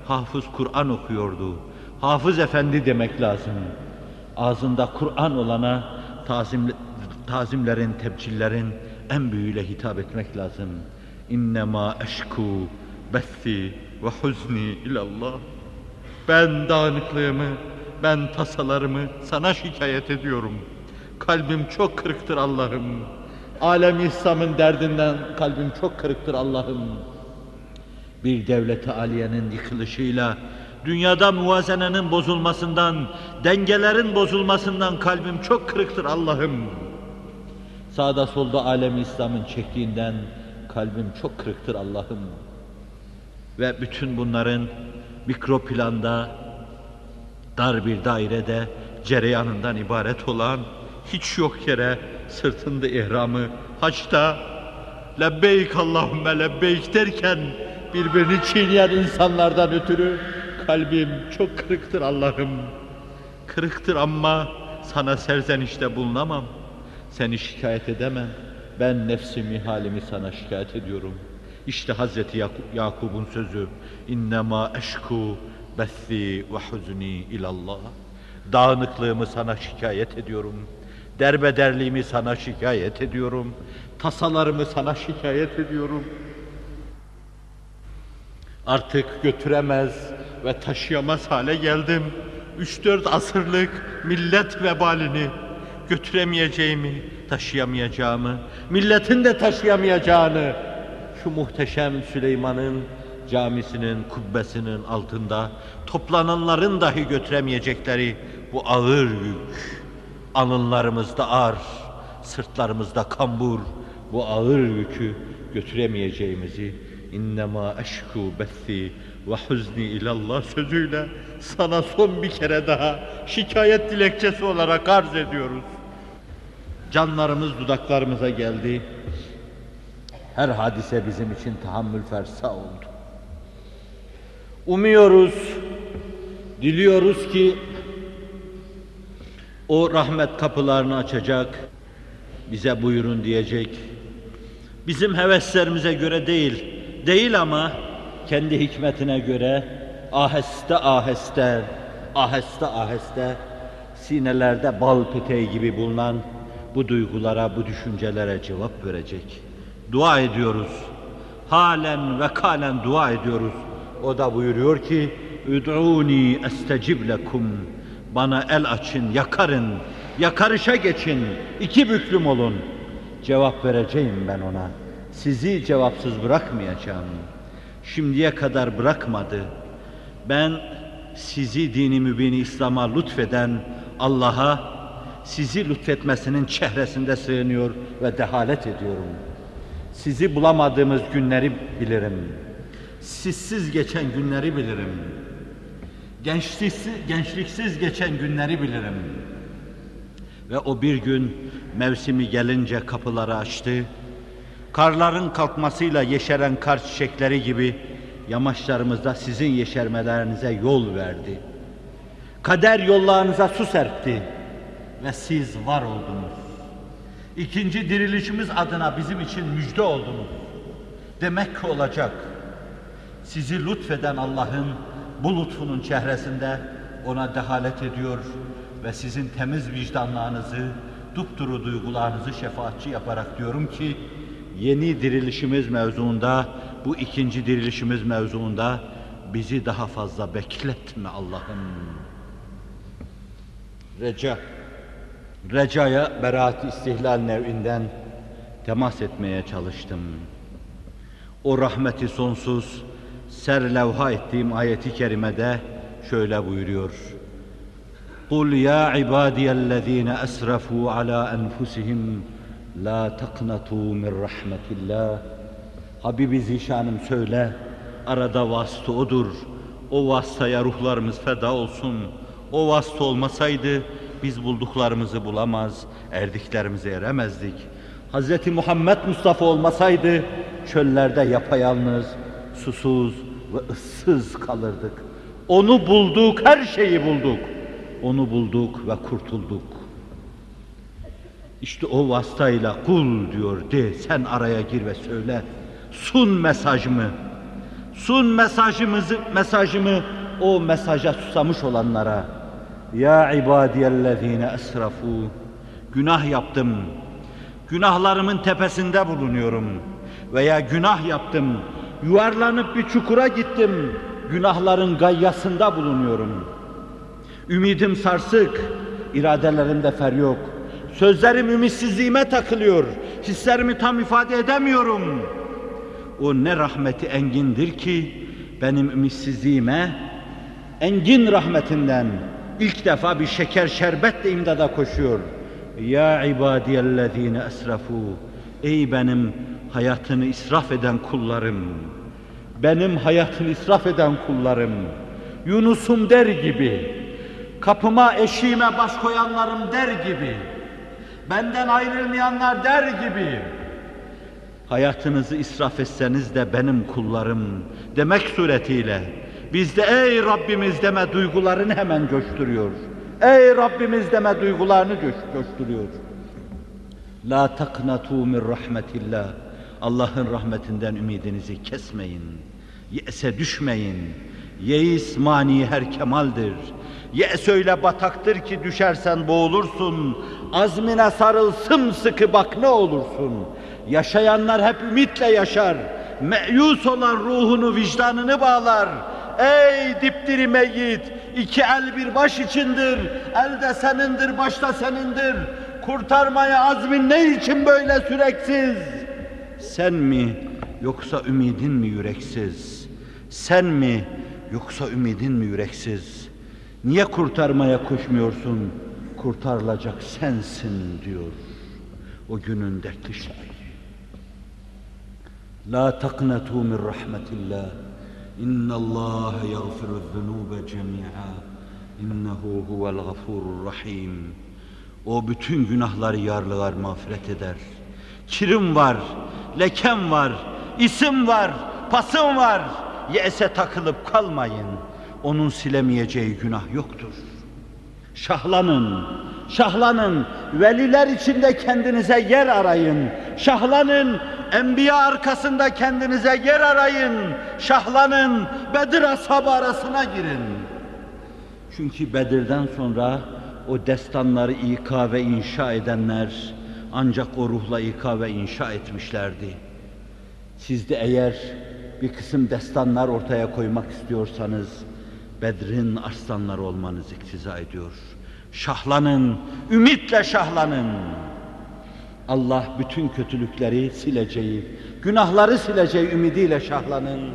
hafız Kur'an okuyordu. Hafız efendi demek lazım. Ağzında Kur'an olana tazim, tazimlerin, tebcillerin en büyüğüyle hitap etmek lazım. İnnemâ eşku bethi ve huzni ilallah. Ben dağınıklığımı, ben tasalarımı sana şikayet ediyorum. Kalbim çok kırıktır Allah'ım. Alem İslam'ın derdinden kalbim çok kırıktır Allah'ım. Bir devleti aliyenin yıkılışıyla dünyada muvazenenin bozulmasından, dengelerin bozulmasından kalbim çok kırıktır Allah'ım. Sağda solda alem İslam'ın çektiğinden kalbim çok kırıktır Allah'ım. Ve bütün bunların mikro planda dar bir dairede cereyanından ibaret olan hiç yok yere sırtında ihramı haçta lebbeyk Allahümme lebbeyk derken birbirini çiğneyen insanlardan ötürü kalbim çok kırıktır Allah'ım. Kırıktır ama sana serzenişte bulunamam. Seni şikayet edemem. Ben nefsimi, halimi sana şikayet ediyorum. İşte Hazreti Yakub'un sözü. İnnemâ eşku bethi ve huzni ilallah. Dağınıklığımı sana şikayet ediyorum. Derbederliğimi sana şikayet ediyorum. Tasalarımı sana şikayet ediyorum. Artık götüremez ve taşıyamaz hale geldim. 3-4 asırlık millet vebalini götüremeyeceğimi, taşıyamayacağımı, milletin de taşıyamayacağını şu muhteşem Süleyman'ın camisinin kubbesinin altında toplananların dahi götüremeyecekleri bu ağır yük alınlarımızda ağır, sırtlarımızda kambur bu ağır yükü götüremeyeceğimizi innema eşku bethi ve huzni ilallah sözüyle sana son bir kere daha şikayet dilekçesi olarak arz ediyoruz. Canlarımız dudaklarımıza geldi. Her hadise bizim için tahammül fersa oldu. Umuyoruz, diliyoruz ki o rahmet kapılarını açacak, bize buyurun diyecek. Bizim heveslerimize göre değil, değil ama kendi hikmetine göre aheste aheste, aheste aheste sinelerde bal peteği gibi bulunan bu duygulara, bu düşüncelere cevap verecek. Dua ediyoruz. Halen ve kalen dua ediyoruz. O da buyuruyor ki, Üd'uni estecib lekum. Bana el açın, yakarın, yakarışa geçin, iki büklüm olun. Cevap vereceğim ben ona. Sizi cevapsız bırakmayacağım. Şimdiye kadar bırakmadı. Ben sizi dini mübini İslam'a lütfeden Allah'a sizi lütfetmesinin çehresinde sığınıyor ve dehalet ediyorum. Sizi bulamadığımız günleri bilirim. Sizsiz geçen günleri bilirim. Gençliksiz, gençliksiz geçen günleri bilirim. Ve o bir gün mevsimi gelince kapıları açtı. Karların kalkmasıyla yeşeren kar çiçekleri gibi yamaçlarımızda sizin yeşermelerinize yol verdi. Kader yollarınıza su serpti ve siz var oldunuz. İkinci dirilişimiz adına bizim için müjde oldunuz. Demek ki olacak. Sizi lütfeden Allah'ın bu lütfunun çehresinde ona dehalet ediyor ve sizin temiz vicdanlarınızı, dupduru duygularınızı şefaatçi yaparak diyorum ki yeni dirilişimiz mevzuunda, bu ikinci dirilişimiz mevzuunda bizi daha fazla bekletme Allah'ım. Reca Recaya beraat istihlal nev'inden temas etmeye çalıştım. O rahmeti sonsuz serlevha ettiğim ayeti kerimede şöyle buyuruyor. قُلْ يَا عِبَادِيَ الَّذ۪ينَ أَسْرَفُوا عَلَى أَنْفُسِهِمْ لَا تَقْنَطُوا مِنْ رَحْمَةِ اللّٰهِ Habibi Zişanım söyle, arada vasıta odur. O vasıtaya ruhlarımız feda olsun. O vasıta olmasaydı biz bulduklarımızı bulamaz, erdiklerimize eremezdik. Hz. Muhammed Mustafa olmasaydı çöllerde yapayalnız, susuz ve ıssız kalırdık. Onu bulduk, her şeyi bulduk. Onu bulduk ve kurtulduk. İşte o vasıtayla kul diyor de sen araya gir ve söyle. Sun mesajımı. Sun mesajımızı mesajımı o mesaja susamış olanlara. Ya ibadiyellezine esrafu. Günah yaptım. Günahlarımın tepesinde bulunuyorum. Veya günah yaptım. Yuvarlanıp bir çukura gittim. Günahların gayyasında bulunuyorum. Ümidim sarsık, iradelerimde fer yok. Sözlerim ümitsizliğime takılıyor. Hislerimi tam ifade edemiyorum. O ne rahmeti engindir ki benim ümitsizliğime engin rahmetinden ilk defa bir şeker şerbetle imdada koşuyor. Ya ibadiyellezine esrafu. Ey benim hayatını israf eden kullarım. Benim hayatını israf eden kullarım. Yunus'um der gibi. Kapıma eşiğime baş koyanlarım der gibi. Benden ayrılmayanlar der gibi. Hayatınızı israf etseniz de benim kullarım demek suretiyle biz de ey Rabbimiz deme duygularını hemen coşturuyor. Ey Rabbimiz deme duygularını coşturuyor. La taknatu min rahmetillah. Allah'ın rahmetinden ümidinizi kesmeyin. Yese düşmeyin. Yeis mani her kemaldir. Yes öyle bataktır ki düşersen boğulursun. Azmine sarıl sımsıkı bak ne olursun. Yaşayanlar hep ümitle yaşar. Meyus olan ruhunu, vicdanını bağlar. Ey dipdiri meyyit, iki el bir baş içindir. El de senindir, baş da senindir. Kurtarmaya azmin ne için böyle süreksiz? Sen mi yoksa ümidin mi yüreksiz? Sen mi yoksa ümidin mi yüreksiz? Niye kurtarmaya koşmuyorsun? Kurtarılacak sensin diyor o günün dertli şairi. La taknatu min rahmetillah. İnna Allah yaghfiru zunuba cemi'a. İnnehu huvel gafurur rahim. O bütün günahları yarlıgar mağfiret eder. Kirim var, lekem var, isim var, pasım var. Yese takılıp kalmayın. Onun silemeyeceği günah yoktur. Şahlanın, şahlanın, veliler içinde kendinize yer arayın. Şahlanın, enbiya arkasında kendinize yer arayın. Şahlanın, Bedir ashabı arasına girin. Çünkü Bedir'den sonra o destanları ika ve inşa edenler ancak o ruhla ika ve inşa etmişlerdi. Siz de eğer bir kısım destanlar ortaya koymak istiyorsanız Bedr'in arslanları olmanız iktiza ediyor. Şahlanın, ümitle şahlanın. Allah bütün kötülükleri sileceği, günahları sileceği ümidiyle şahlanın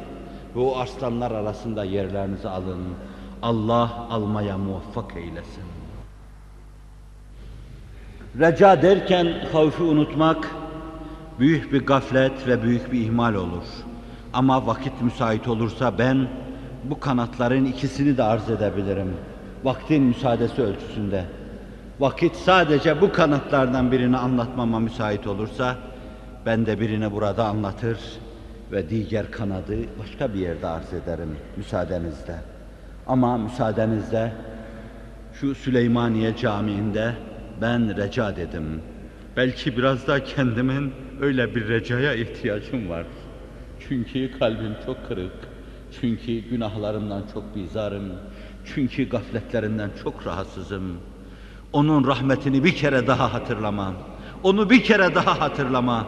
ve o arslanlar arasında yerlerinizi alın. Allah almaya muvaffak eylesin. Reca derken havfi unutmak büyük bir gaflet ve büyük bir ihmal olur. Ama vakit müsait olursa ben bu kanatların ikisini de arz edebilirim. Vaktin müsaadesi ölçüsünde. Vakit sadece bu kanatlardan birini anlatmama müsait olursa ben de birini burada anlatır ve diğer kanadı başka bir yerde arz ederim müsaadenizle. Ama müsaadenizle şu Süleymaniye Camii'nde ben reca dedim. Belki biraz da kendimin öyle bir recaya ihtiyacım var. Çünkü kalbim çok kırık. Çünkü günahlarımdan çok bizarım. Çünkü gafletlerinden çok rahatsızım. Onun rahmetini bir kere daha hatırlama. Onu bir kere daha hatırlama.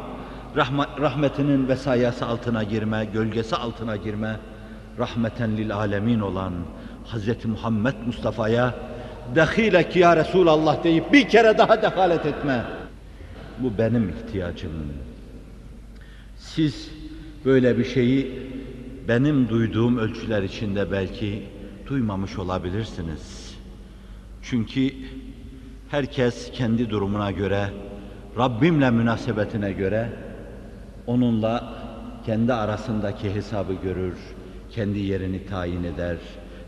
Rahma, rahmetinin vesayası altına girme, gölgesi altına girme. Rahmeten lil alemin olan Hz. Muhammed Mustafa'ya dehilek ya Resulallah deyip bir kere daha dehalet etme. Bu benim ihtiyacım. Siz böyle bir şeyi benim duyduğum ölçüler içinde belki duymamış olabilirsiniz. Çünkü herkes kendi durumuna göre, Rabbimle münasebetine göre onunla kendi arasındaki hesabı görür, kendi yerini tayin eder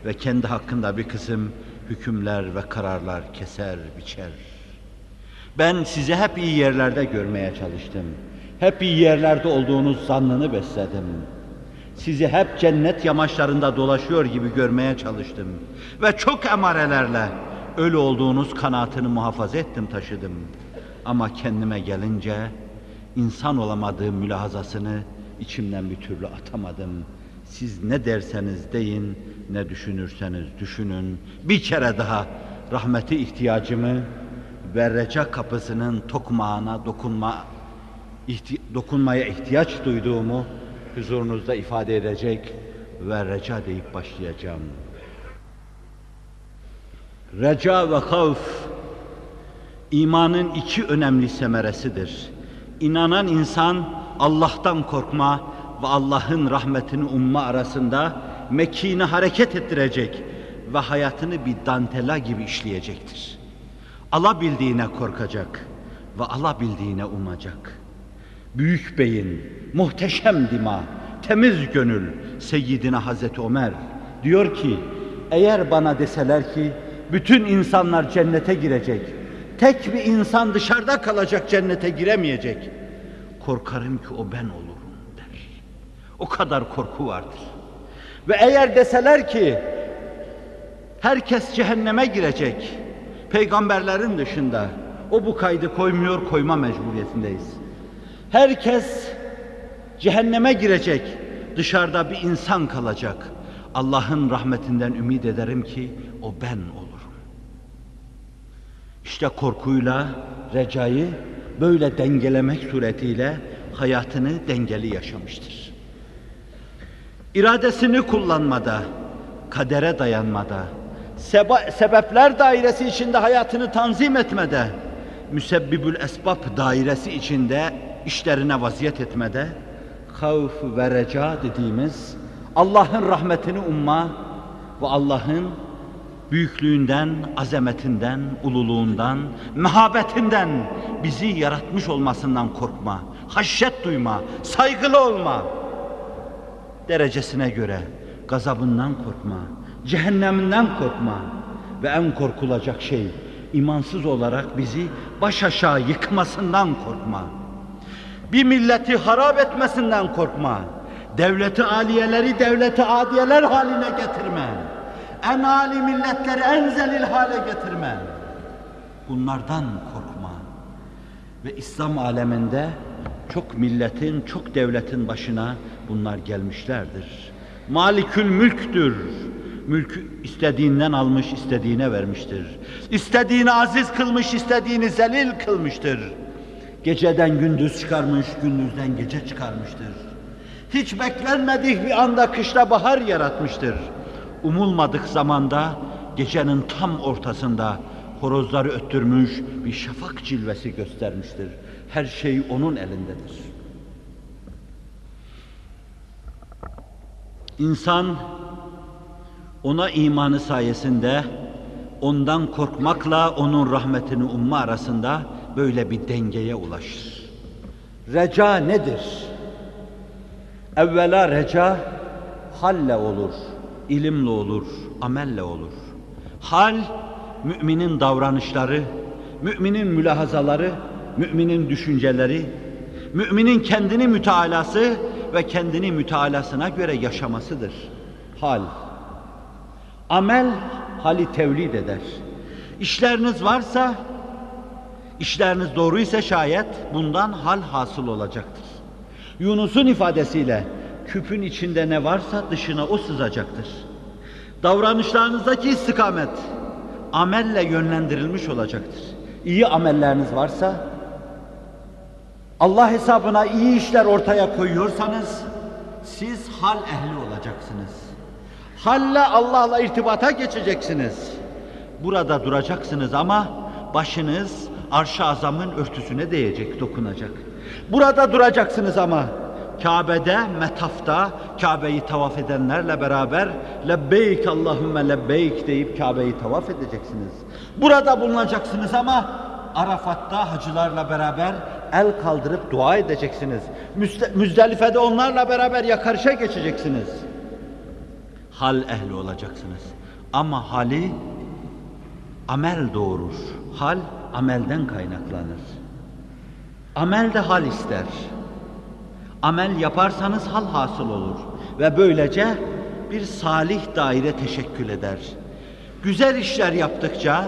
ve kendi hakkında bir kısım hükümler ve kararlar keser, biçer. Ben sizi hep iyi yerlerde görmeye çalıştım. Hep iyi yerlerde olduğunuz zannını besledim. Sizi hep cennet yamaçlarında dolaşıyor gibi görmeye çalıştım. Ve çok emarelerle ölü olduğunuz kanaatini muhafaza ettim, taşıdım. Ama kendime gelince insan olamadığım mülahazasını içimden bir türlü atamadım. Siz ne derseniz deyin, ne düşünürseniz düşünün. Bir kere daha rahmeti ihtiyacımı ve reca kapısının tokmağına dokunma, ihti dokunmaya ihtiyaç duyduğumu huzurunuzda ifade edecek ve reca deyip başlayacağım. Reca ve havf imanın iki önemli semeresidir. İnanan insan Allah'tan korkma ve Allah'ın rahmetini umma arasında mekini hareket ettirecek ve hayatını bir dantela gibi işleyecektir. Alabildiğine korkacak ve alabildiğine umacak. Büyük beyin, muhteşem dima, temiz gönül Seyyidina Hazreti Ömer diyor ki eğer bana deseler ki bütün insanlar cennete girecek, tek bir insan dışarıda kalacak cennete giremeyecek. Korkarım ki o ben olurum der. O kadar korku vardır. Ve eğer deseler ki herkes cehenneme girecek, peygamberlerin dışında o bu kaydı koymuyor, koyma mecburiyetindeyiz. Herkes cehenneme girecek, dışarıda bir insan kalacak. Allah'ın rahmetinden ümit ederim ki o ben olurum. İşte korkuyla recayı böyle dengelemek suretiyle hayatını dengeli yaşamıştır. İradesini kullanmada, kadere dayanmada, seba, sebepler dairesi içinde hayatını tanzim etmede, müsebbibül esbab dairesi içinde işlerine vaziyet etmede, havf ve reca dediğimiz Allah'ın rahmetini umma ve Allah'ın büyüklüğünden, azametinden, ululuğundan, mehabetinden, bizi yaratmış olmasından korkma, haşyet duyma, saygılı olma. Derecesine göre gazabından korkma, cehenneminden korkma ve en korkulacak şey imansız olarak bizi baş aşağı yıkmasından korkma. Bir milleti harap etmesinden korkma. Devleti aliyeleri devleti adiyeler haline getirme. En âli milletleri en zelil hale getirme. Bunlardan korkma. Ve İslam aleminde çok milletin, çok devletin başına bunlar gelmişlerdir. Malikül mülktür. Mülkü istediğinden almış, istediğine vermiştir. İstediğini aziz kılmış, istediğini zelil kılmıştır. Geceden gündüz çıkarmış, gündüzden gece çıkarmıştır. Hiç beklenmedik bir anda kışla bahar yaratmıştır. Umulmadık zamanda gecenin tam ortasında horozları öttürmüş bir şafak cilvesi göstermiştir. Her şey onun elindedir. İnsan ona imanı sayesinde ondan korkmakla onun rahmetini umma arasında böyle bir dengeye ulaşır. Reca nedir? Evvela reca halle olur, ilimle olur, amelle olur. Hal müminin davranışları, müminin mülahazaları, müminin düşünceleri, müminin kendini mütealası ve kendini mütealasına göre yaşamasıdır. Hal. Amel hali tevlid eder. İşleriniz varsa, işleriniz doğru ise şayet bundan hal hasıl olacaktır. Yunus'un ifadesiyle küpün içinde ne varsa dışına o sızacaktır. Davranışlarınızdaki istikamet amelle yönlendirilmiş olacaktır. İyi amelleriniz varsa Allah hesabına iyi işler ortaya koyuyorsanız siz hal ehli olacaksınız. Halle Allah'la irtibata geçeceksiniz. Burada duracaksınız ama başınız arş-ı azamın örtüsüne değecek, dokunacak. Burada duracaksınız ama Kabe'de, metafta Kabe'yi tavaf edenlerle beraber lebbeyk Allahümme lebbeyk deyip Kabe'yi tavaf edeceksiniz. Burada bulunacaksınız ama Arafat'ta hacılarla beraber el kaldırıp dua edeceksiniz. Müzdelife'de onlarla beraber yakarışa geçeceksiniz. Hal ehli olacaksınız. Ama hali amel doğurur. Hal amelden kaynaklanır. Amel de hal ister. Amel yaparsanız hal hasıl olur ve böylece bir salih daire teşekkül eder. Güzel işler yaptıkça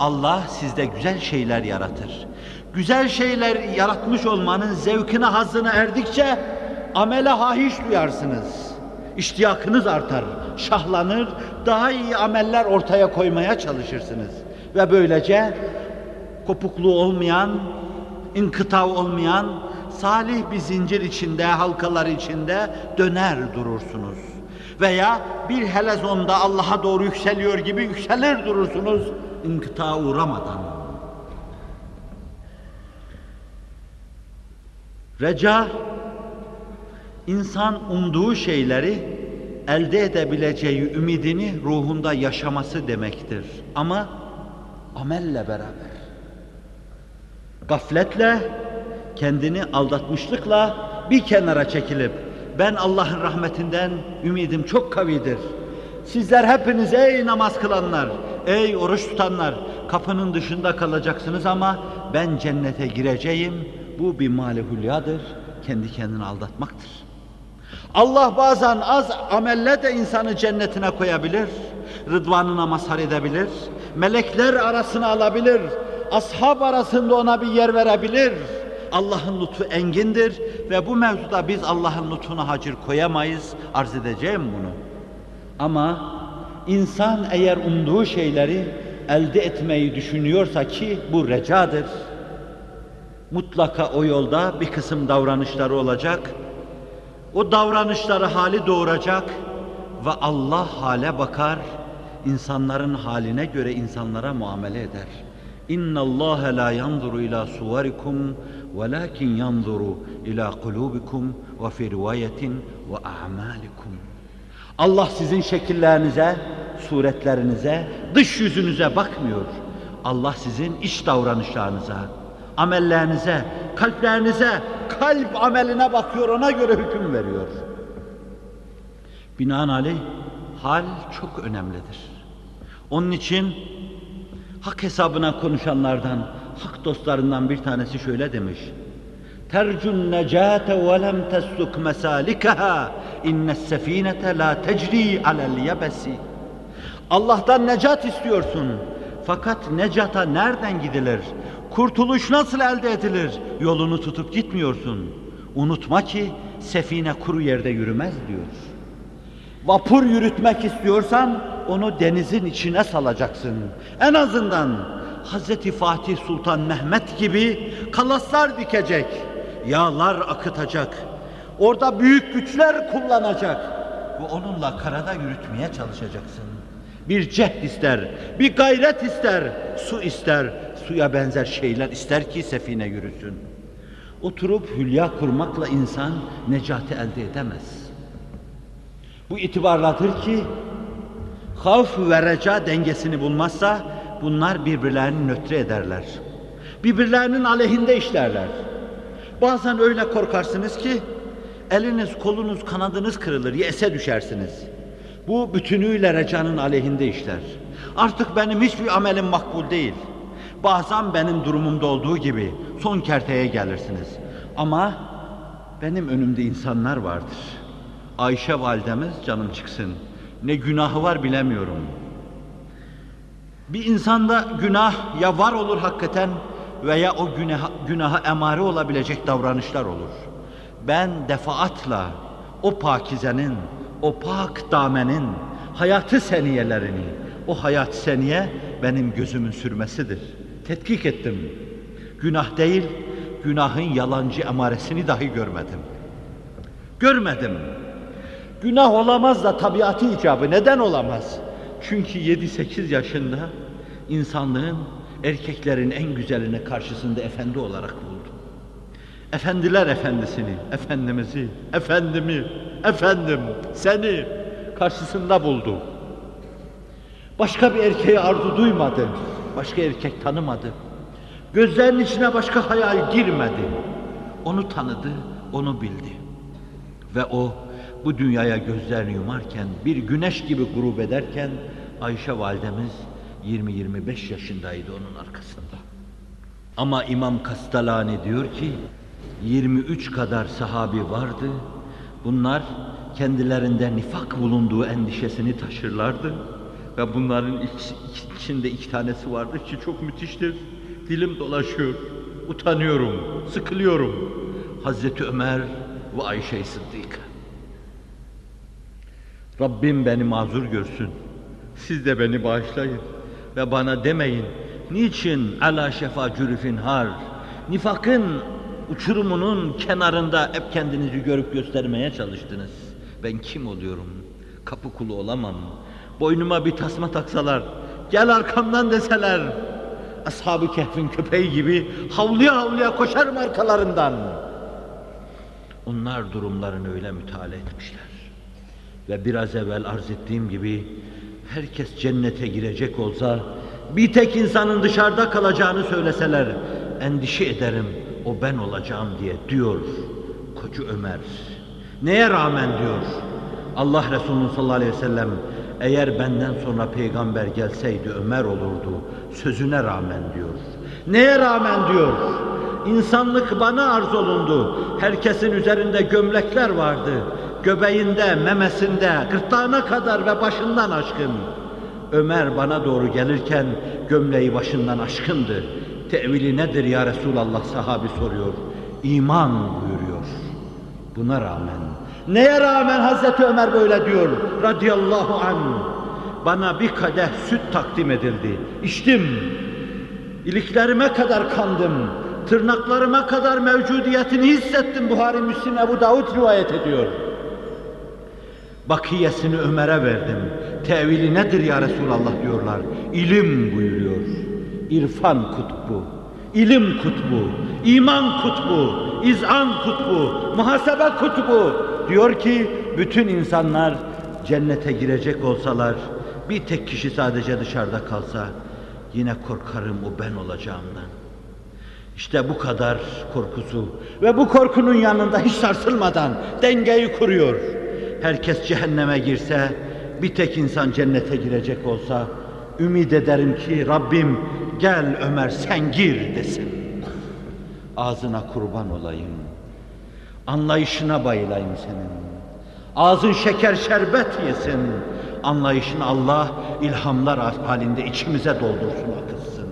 Allah sizde güzel şeyler yaratır. Güzel şeyler yaratmış olmanın zevkine, hazına erdikçe amele hahiş duyarsınız. İştiyakınız artar, şahlanır, daha iyi ameller ortaya koymaya çalışırsınız. Ve böylece kopukluğu olmayan, inkıtav olmayan, salih bir zincir içinde, halkalar içinde döner durursunuz. Veya bir helezonda Allah'a doğru yükseliyor gibi yükselir durursunuz, inkıta uğramadan. Reca, insan umduğu şeyleri elde edebileceği ümidini ruhunda yaşaması demektir. Ama amelle beraber. Gafletle, kendini aldatmışlıkla bir kenara çekilip ben Allah'ın rahmetinden ümidim çok kavidir. Sizler hepiniz ey namaz kılanlar, ey oruç tutanlar kapının dışında kalacaksınız ama ben cennete gireceğim. Bu bir mali hülyadır. Kendi kendini aldatmaktır. Allah bazen az amelle de insanı cennetine koyabilir. Rıdvanına mazhar edebilir. Melekler arasına alabilir. Ashab arasında ona bir yer verebilir. Allah'ın lütfu engindir ve bu mevzuda biz Allah'ın lütfuna hacir koyamayız. Arz edeceğim bunu. Ama insan eğer umduğu şeyleri elde etmeyi düşünüyorsa ki bu recadır. Mutlaka o yolda bir kısım davranışları olacak. O davranışları hali doğuracak ve Allah hale bakar. insanların haline göre insanlara muamele eder. La yanzuru ila suvarikum velakin yanzuru ila kulubikum ve fi rivayetin ve a'malikum. Allah sizin şekillerinize, suretlerinize, dış yüzünüze bakmıyor. Allah sizin iç davranışlarınıza, amellerinize, kalplerinize, kalp ameline bakıyor, ona göre hüküm veriyor. Binaenaleyh hal çok önemlidir. Onun için hak hesabına konuşanlardan, hak dostlarından bir tanesi şöyle demiş. Tercun necate ve lem tesluk mesalikaha innes sefinete la tecri alel yebesi. Allah'tan necat istiyorsun. Fakat necata nereden gidilir? Kurtuluş nasıl elde edilir? Yolunu tutup gitmiyorsun. Unutma ki sefine kuru yerde yürümez diyor. Vapur yürütmek istiyorsan onu denizin içine salacaksın. En azından Hazreti Fatih Sultan Mehmet gibi kalaslar dikecek, yağlar akıtacak. Orada büyük güçler kullanacak ve onunla karada yürütmeye çalışacaksın. Bir cehd ister, bir gayret ister, su ister, suya benzer şeyler ister ki sefine yürüsün. Oturup hülya kurmakla insan necati elde edemez. Bu itibarladır ki havf ve reca dengesini bulmazsa bunlar birbirlerini nötre ederler. Birbirlerinin aleyhinde işlerler. Bazen öyle korkarsınız ki eliniz, kolunuz, kanadınız kırılır, yese düşersiniz. Bu bütünüyle recanın aleyhinde işler. Artık benim hiçbir amelim makbul değil. Bazen benim durumumda olduğu gibi son kerteye gelirsiniz. Ama benim önümde insanlar vardır. Ayşe validemiz canım çıksın. Ne günahı var bilemiyorum. Bir insanda günah ya var olur hakikaten veya o günaha, günaha emare olabilecek davranışlar olur. Ben defaatla o pakizenin, o pak damenin hayatı seniyelerini, o hayat seniye benim gözümün sürmesidir. Tetkik ettim. Günah değil, günahın yalancı emaresini dahi görmedim. Görmedim. Günah olamaz da tabiatı icabı neden olamaz? Çünkü 7-8 yaşında insanlığın erkeklerin en güzeline karşısında efendi olarak buldu. Efendiler efendisini, efendimizi, efendimi, efendim, seni karşısında buldu. Başka bir erkeğe arzu duymadı, başka erkek tanımadı. Gözlerinin içine başka hayal girmedi. Onu tanıdı, onu bildi. Ve o bu dünyaya gözlerini yumarken, bir güneş gibi grup ederken Ayşe validemiz 20-25 yaşındaydı onun arkasında. Ama İmam Kastalani diyor ki 23 kadar sahabi vardı. Bunlar kendilerinde nifak bulunduğu endişesini taşırlardı. Ve bunların içinde iki tanesi vardı ki çok müthiştir. Dilim dolaşıyor, utanıyorum, sıkılıyorum. Hazreti Ömer ve Ayşe Sıddık. Rabbim beni mazur görsün. Siz de beni bağışlayın ve bana demeyin. Niçin ala şefa cürüfin har? Nifakın uçurumunun kenarında hep kendinizi görüp göstermeye çalıştınız. Ben kim oluyorum? Kapı kulu olamam. Boynuma bir tasma taksalar, gel arkamdan deseler. Ashab-ı Kehf'in köpeği gibi havluya havluya koşarım arkalarından. Onlar durumlarını öyle müteala etmişler. Ve biraz evvel arz ettiğim gibi herkes cennete girecek olsa bir tek insanın dışarıda kalacağını söyleseler endişe ederim o ben olacağım diye diyor koca Ömer. Neye rağmen diyor Allah Resulü sallallahu aleyhi ve sellem eğer benden sonra peygamber gelseydi Ömer olurdu sözüne rağmen diyor. Neye rağmen diyor? İnsanlık bana arz olundu. Herkesin üzerinde gömlekler vardı. Göbeğinde, memesinde, gırtlağına kadar ve başından aşkın. Ömer bana doğru gelirken gömleği başından aşkındı. Tevili nedir ya Resulallah sahabi soruyor. İman buyuruyor. Buna rağmen. Neye rağmen Hazreti Ömer böyle diyor radıyallahu an. Bana bir kadeh süt takdim edildi. İçtim. İliklerime kadar kandım. Tırnaklarıma kadar mevcudiyetini hissettim. Buhari, Müslim, Ebu Davud rivayet ediyor. Bakiyesini Ömer'e verdim. Tevili nedir ya Resulallah diyorlar. İlim buyuruyor. İrfan kutbu, ilim kutbu, iman kutbu, izan kutbu, muhasebe kutbu. Diyor ki bütün insanlar cennete girecek olsalar bir tek kişi sadece dışarıda kalsa yine korkarım o ben olacağımdan. İşte bu kadar korkusu ve bu korkunun yanında hiç sarsılmadan dengeyi kuruyor. Herkes cehenneme girse, bir tek insan cennete girecek olsa, ümit ederim ki Rabbim gel Ömer sen gir desin. Ağzına kurban olayım. Anlayışına bayılayım senin. Ağzın şeker şerbet yesin. Anlayışın Allah ilhamlar halinde içimize doldursun, akıtsın.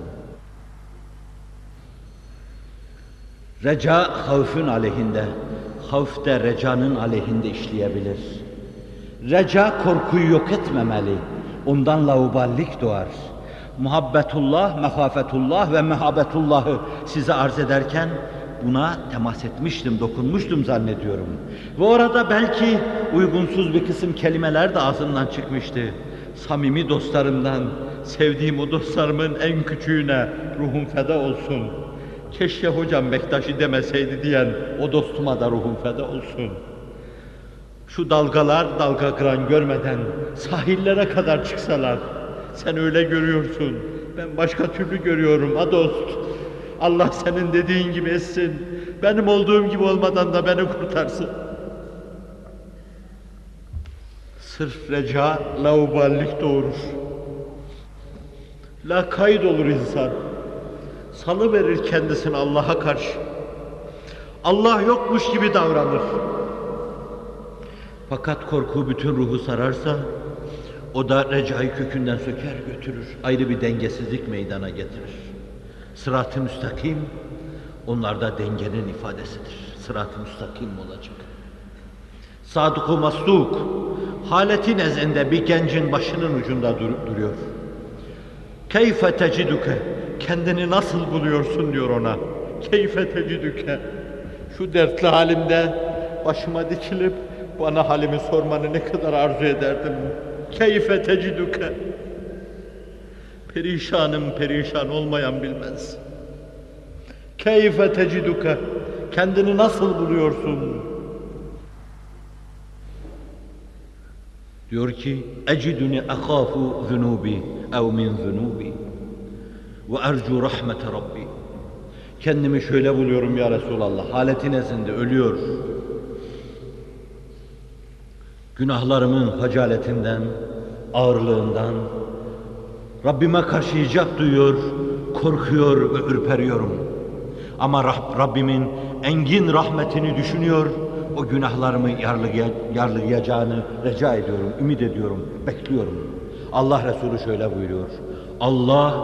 Reca havfün aleyhinde, havf de recanın aleyhinde işleyebilir. Reca korkuyu yok etmemeli, ondan lauballik doğar. Muhabbetullah, mehafetullah ve mehabetullahı size arz ederken buna temas etmiştim, dokunmuştum zannediyorum. Ve orada belki uygunsuz bir kısım kelimeler de ağzımdan çıkmıştı. Samimi dostlarımdan, sevdiğim o dostlarımın en küçüğüne ruhum feda olsun. Keşke hocam Bektaş'ı demeseydi diyen o dostuma da ruhum feda olsun. Şu dalgalar dalga kıran görmeden sahillere kadar çıksalar, sen öyle görüyorsun, ben başka türlü görüyorum ha dost. Allah senin dediğin gibi etsin, benim olduğum gibi olmadan da beni kurtarsın. Sırf reca lauballik doğurur. La kayıt olur insan. Salı verir kendisini Allah'a karşı. Allah yokmuş gibi davranır. Fakat korku bütün ruhu sararsa o da recayı kökünden söker götürür. Ayrı bir dengesizlik meydana getirir. Sırat-ı müstakim onlarda dengenin ifadesidir. Sırat-ı müstakim olacak. Sadık-ı Masluk haleti nezinde bir gencin başının ucunda dur duruyor. Keyfe tecidüke kendini nasıl buluyorsun diyor ona. Keyfe tecidüke şu dertli halimde başıma dikilip bana halimi sormanı ne kadar arzu ederdim. Keyfe tecidüke Perişanım perişan olmayan bilmez. Keyfe tecidüke kendini nasıl buluyorsun? Diyor ki eciduni akhafu zunubi ev min zunubi ve ercu rahmete rabbi. Kendimi şöyle buluyorum ya Resulallah. Haleti nezinde ölüyor. Günahlarımın hacaletinden, ağırlığından Rabbime karşı icap duyuyor, korkuyor ve ürperiyorum. Ama Rab, Rabbimin engin rahmetini düşünüyor, o günahlarımı yarlıya, yarlayacağını reca ediyorum, ümit ediyorum, bekliyorum. Allah Resulü şöyle buyuruyor. Allah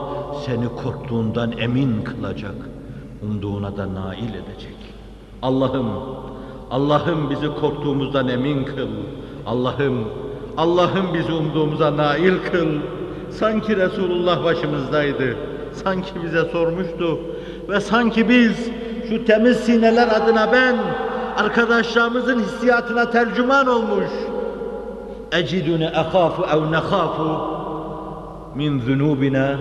seni korktuğundan emin kılacak, umduğuna da nail edecek. Allah'ım, Allah'ım bizi korktuğumuzdan emin kıl. Allah'ım, Allah'ım bizi umduğumuza nail kıl. Sanki Resulullah başımızdaydı. Sanki bize sormuştu. Ve sanki biz şu temiz sineler adına ben arkadaşlarımızın hissiyatına tercüman olmuş. Ecidune ekhafu ev nekhafu min zunubina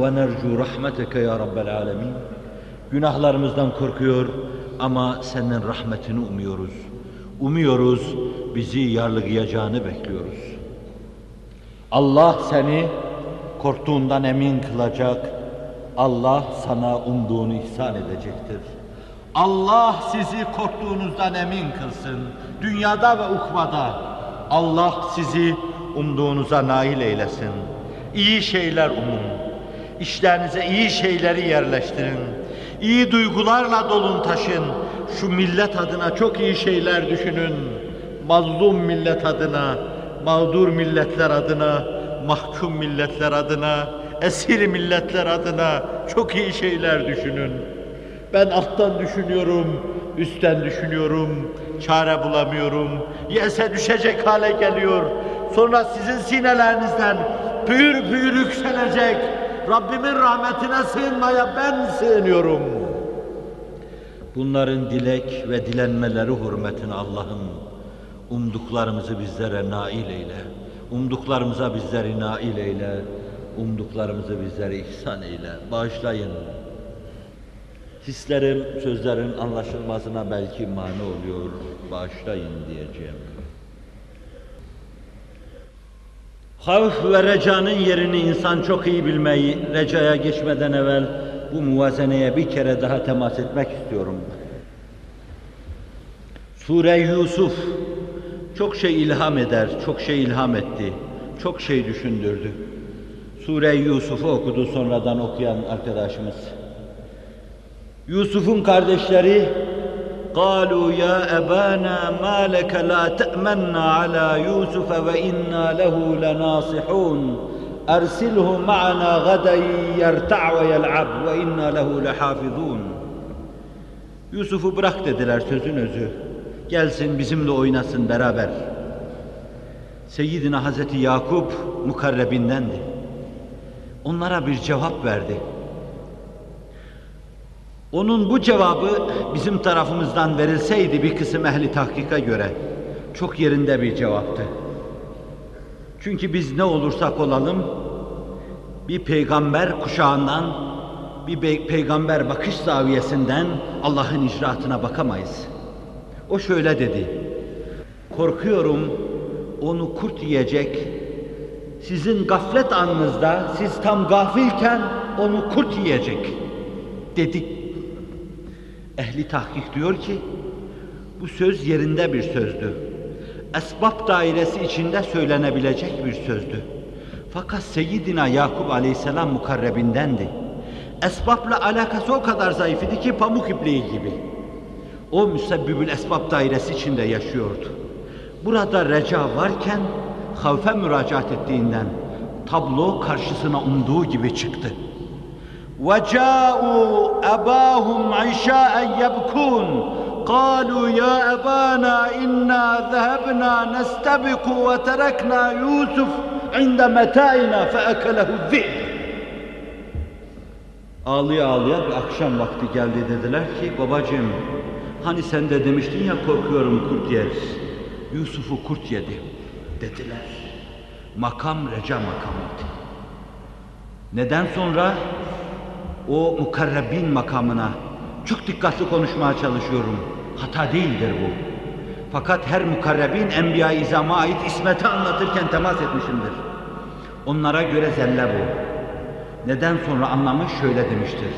ve nercu rahmeteke ya Rabbel alemin. Günahlarımızdan korkuyor ama senden rahmetini umuyoruz. Umuyoruz, bizi yarlıgayacağını bekliyoruz. Allah seni korktuğundan emin kılacak. Allah sana umduğunu ihsan edecektir. Allah sizi korktuğunuzdan emin kılsın. Dünyada ve ukbada. Allah sizi umduğunuza nail eylesin. İyi şeyler umun. İşlerinize iyi şeyleri yerleştirin. İyi duygularla dolun taşın. Şu millet adına çok iyi şeyler düşünün. Mazlum millet adına, mağdur milletler adına, mahkum milletler adına, esir milletler adına çok iyi şeyler düşünün. Ben alttan düşünüyorum, üstten düşünüyorum, çare bulamıyorum. Yese düşecek hale geliyor. Sonra sizin sinelerinizden büyür büyür yükselecek. Rabbimin rahmetine sığınmaya ben sığınıyorum. Bunların dilek ve dilenmeleri hürmetine Allah'ım umduklarımızı bizlere nail eyle. Umduklarımıza bizleri nail eyle, umduklarımızı bizlere ihsan eyle. Bağışlayın. Hislerim, sözlerin anlaşılmasına belki mani oluyor. Bağışlayın diyeceğim. Havf ve recanın yerini insan çok iyi bilmeyi, recaya geçmeden evvel bu muvazeneye bir kere daha temas etmek istiyorum. Sure Yusuf çok şey ilham eder, çok şey ilham etti, çok şey düşündürdü. Sure Yusuf'u okudu sonradan okuyan arkadaşımız. Yusuf'un kardeşleri قالوا يا أبانا ما لك لا تأمنا على يوسف وإنا له لناصحون أرسله معنا غدا يرتع ويلعب وإنا له لحافظون Yusuf'u bırak dediler sözün özü. Gelsin bizimle oynasın beraber. Seyyidina Hazreti Yakup mukarrebindendi. Onlara bir cevap verdi. Onun bu cevabı bizim tarafımızdan verilseydi bir kısım ehli tahkika göre çok yerinde bir cevaptı. Çünkü biz ne olursak olalım bir peygamber kuşağından, bir peygamber bakış zaviyesinden Allah'ın icraatına bakamayız. O şöyle dedi, korkuyorum onu kurt yiyecek, sizin gaflet anınızda, siz tam gafilken onu kurt yiyecek dedik Ehli tahkik diyor ki, bu söz yerinde bir sözdü. Esbab dairesi içinde söylenebilecek bir sözdü. Fakat Seyyidina Yakup aleyhisselam mukarrebindendi. Esbabla alakası o kadar zayıf idi ki pamuk ipliği gibi. O müsebbibül esbab dairesi içinde yaşıyordu. Burada reca varken havfe müracaat ettiğinden tablo karşısına umduğu gibi çıktı. وجاءوا أباهم عشاء يبكون قالوا يا أبانا إنا ذهبنا نستبق وتركنا يوسف عند متاعنا فأكله الذئب Ağlıya ağlıya bir akşam vakti geldi dediler ki babacığım hani sen de demiştin ya korkuyorum kurt yer. Yusuf'u kurt yedi dediler. Makam reca makamıydı. Neden sonra o mukarrebin makamına çok dikkatli konuşmaya çalışıyorum. Hata değildir bu. Fakat her mukarrebin enbiya izama ait ismeti anlatırken temas etmişimdir. Onlara göre zelle bu. Neden sonra anlamış şöyle demiştir.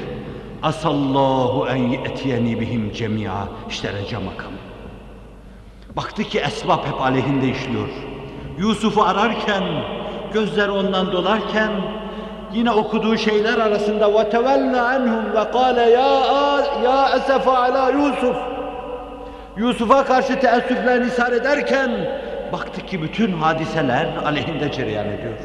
Asallahu en ye'tiyeni bihim cemia. İşte reca makamı. Baktı ki esbab hep aleyhinde işliyor. Yusuf'u ararken, gözler ondan dolarken yine okuduğu şeyler arasında ve tevella anhum ve kâle ya ya esefe ala Yusuf Yusuf'a karşı teessüflerini ishar ederken baktık ki bütün hadiseler aleyhinde cereyan ediyor.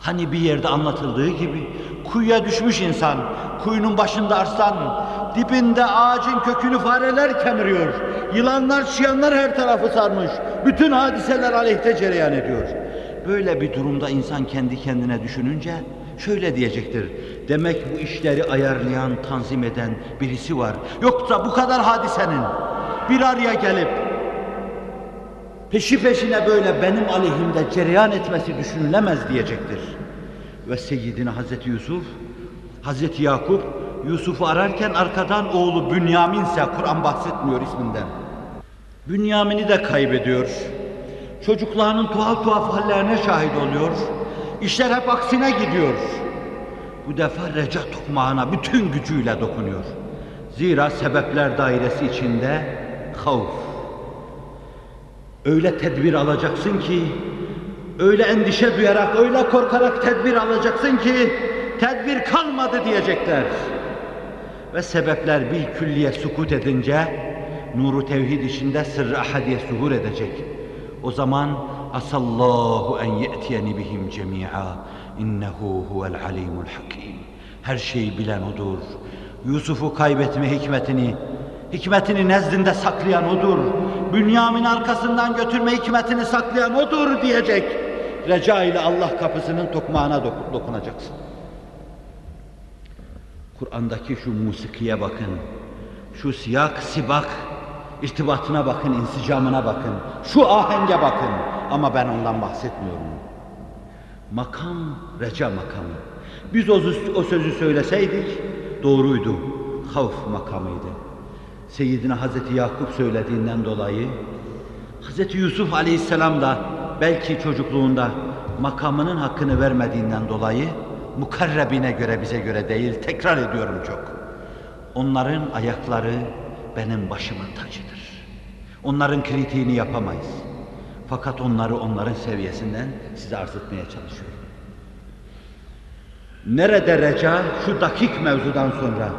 Hani bir yerde anlatıldığı gibi kuyuya düşmüş insan, kuyunun başında arslan, dibinde ağacın kökünü fareler kemiriyor. Yılanlar, çıyanlar her tarafı sarmış. Bütün hadiseler aleyhte cereyan ediyor. Böyle bir durumda insan kendi kendine düşününce şöyle diyecektir. Demek bu işleri ayarlayan, tanzim eden birisi var. Yoksa bu kadar hadisenin bir araya gelip peşi peşine böyle benim aleyhimde cereyan etmesi düşünülemez diyecektir. Ve Seyyidina Hazreti Yusuf, Hazreti Yakup Yusuf'u ararken arkadan oğlu Bünyamin ise Kur'an bahsetmiyor isminden. Bünyamin'i de kaybediyor. Çocuklarının tuhaf tuhaf hallerine şahit oluyor. İşler hep aksine gidiyor. Bu defa reca tokmağına bütün gücüyle dokunuyor. Zira sebepler dairesi içinde havf. Öyle tedbir alacaksın ki, öyle endişe duyarak, öyle korkarak tedbir alacaksın ki, tedbir kalmadı diyecekler. Ve sebepler bir külliye sukut edince, nuru tevhid içinde sırrı ahadiye zuhur edecek. O zaman asallahu en ye'tiyeni bihim cemi'a innehu huvel alimul hakim. Her şeyi bilen odur. Yusuf'u kaybetme hikmetini, hikmetini nezdinde saklayan odur. Bünyamin arkasından götürme hikmetini saklayan odur diyecek. Reca ile Allah kapısının tokmağına dok dokunacaksın. Kur'an'daki şu musikiye bakın. Şu siyak, sibak, irtibatına bakın, insicamına bakın. Şu ahenge bakın. ama ben ondan bahsetmiyorum. Makam reca makamı. Biz o, o sözü söyleseydik doğruydu. Havf makamıydı. Seyyidina Hazreti Yakup söylediğinden dolayı Hazreti Yusuf Aleyhisselam da belki çocukluğunda makamının hakkını vermediğinden dolayı mukarrebine göre bize göre değil tekrar ediyorum çok. Onların ayakları benim başımın tacıdır. Onların kritiğini yapamayız. Fakat onları onların seviyesinden size arz etmeye çalışıyorum. Nerede reca şu dakik mevzudan sonra,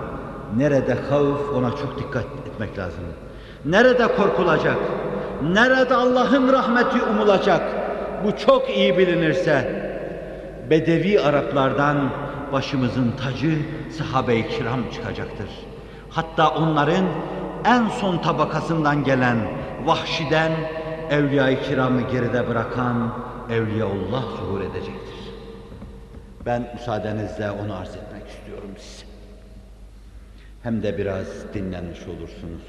nerede havf ona çok dikkat etmek lazım. Nerede korkulacak, nerede Allah'ın rahmeti umulacak, bu çok iyi bilinirse, Bedevi Araplardan başımızın tacı sahabe-i kiram çıkacaktır. Hatta onların en son tabakasından gelen vahşiden Evliya-i Kiram'ı geride bırakan Evliyaullah zuhur edecektir. Ben müsaadenizle onu arz etmek istiyorum size. Hem de biraz dinlenmiş olursunuz.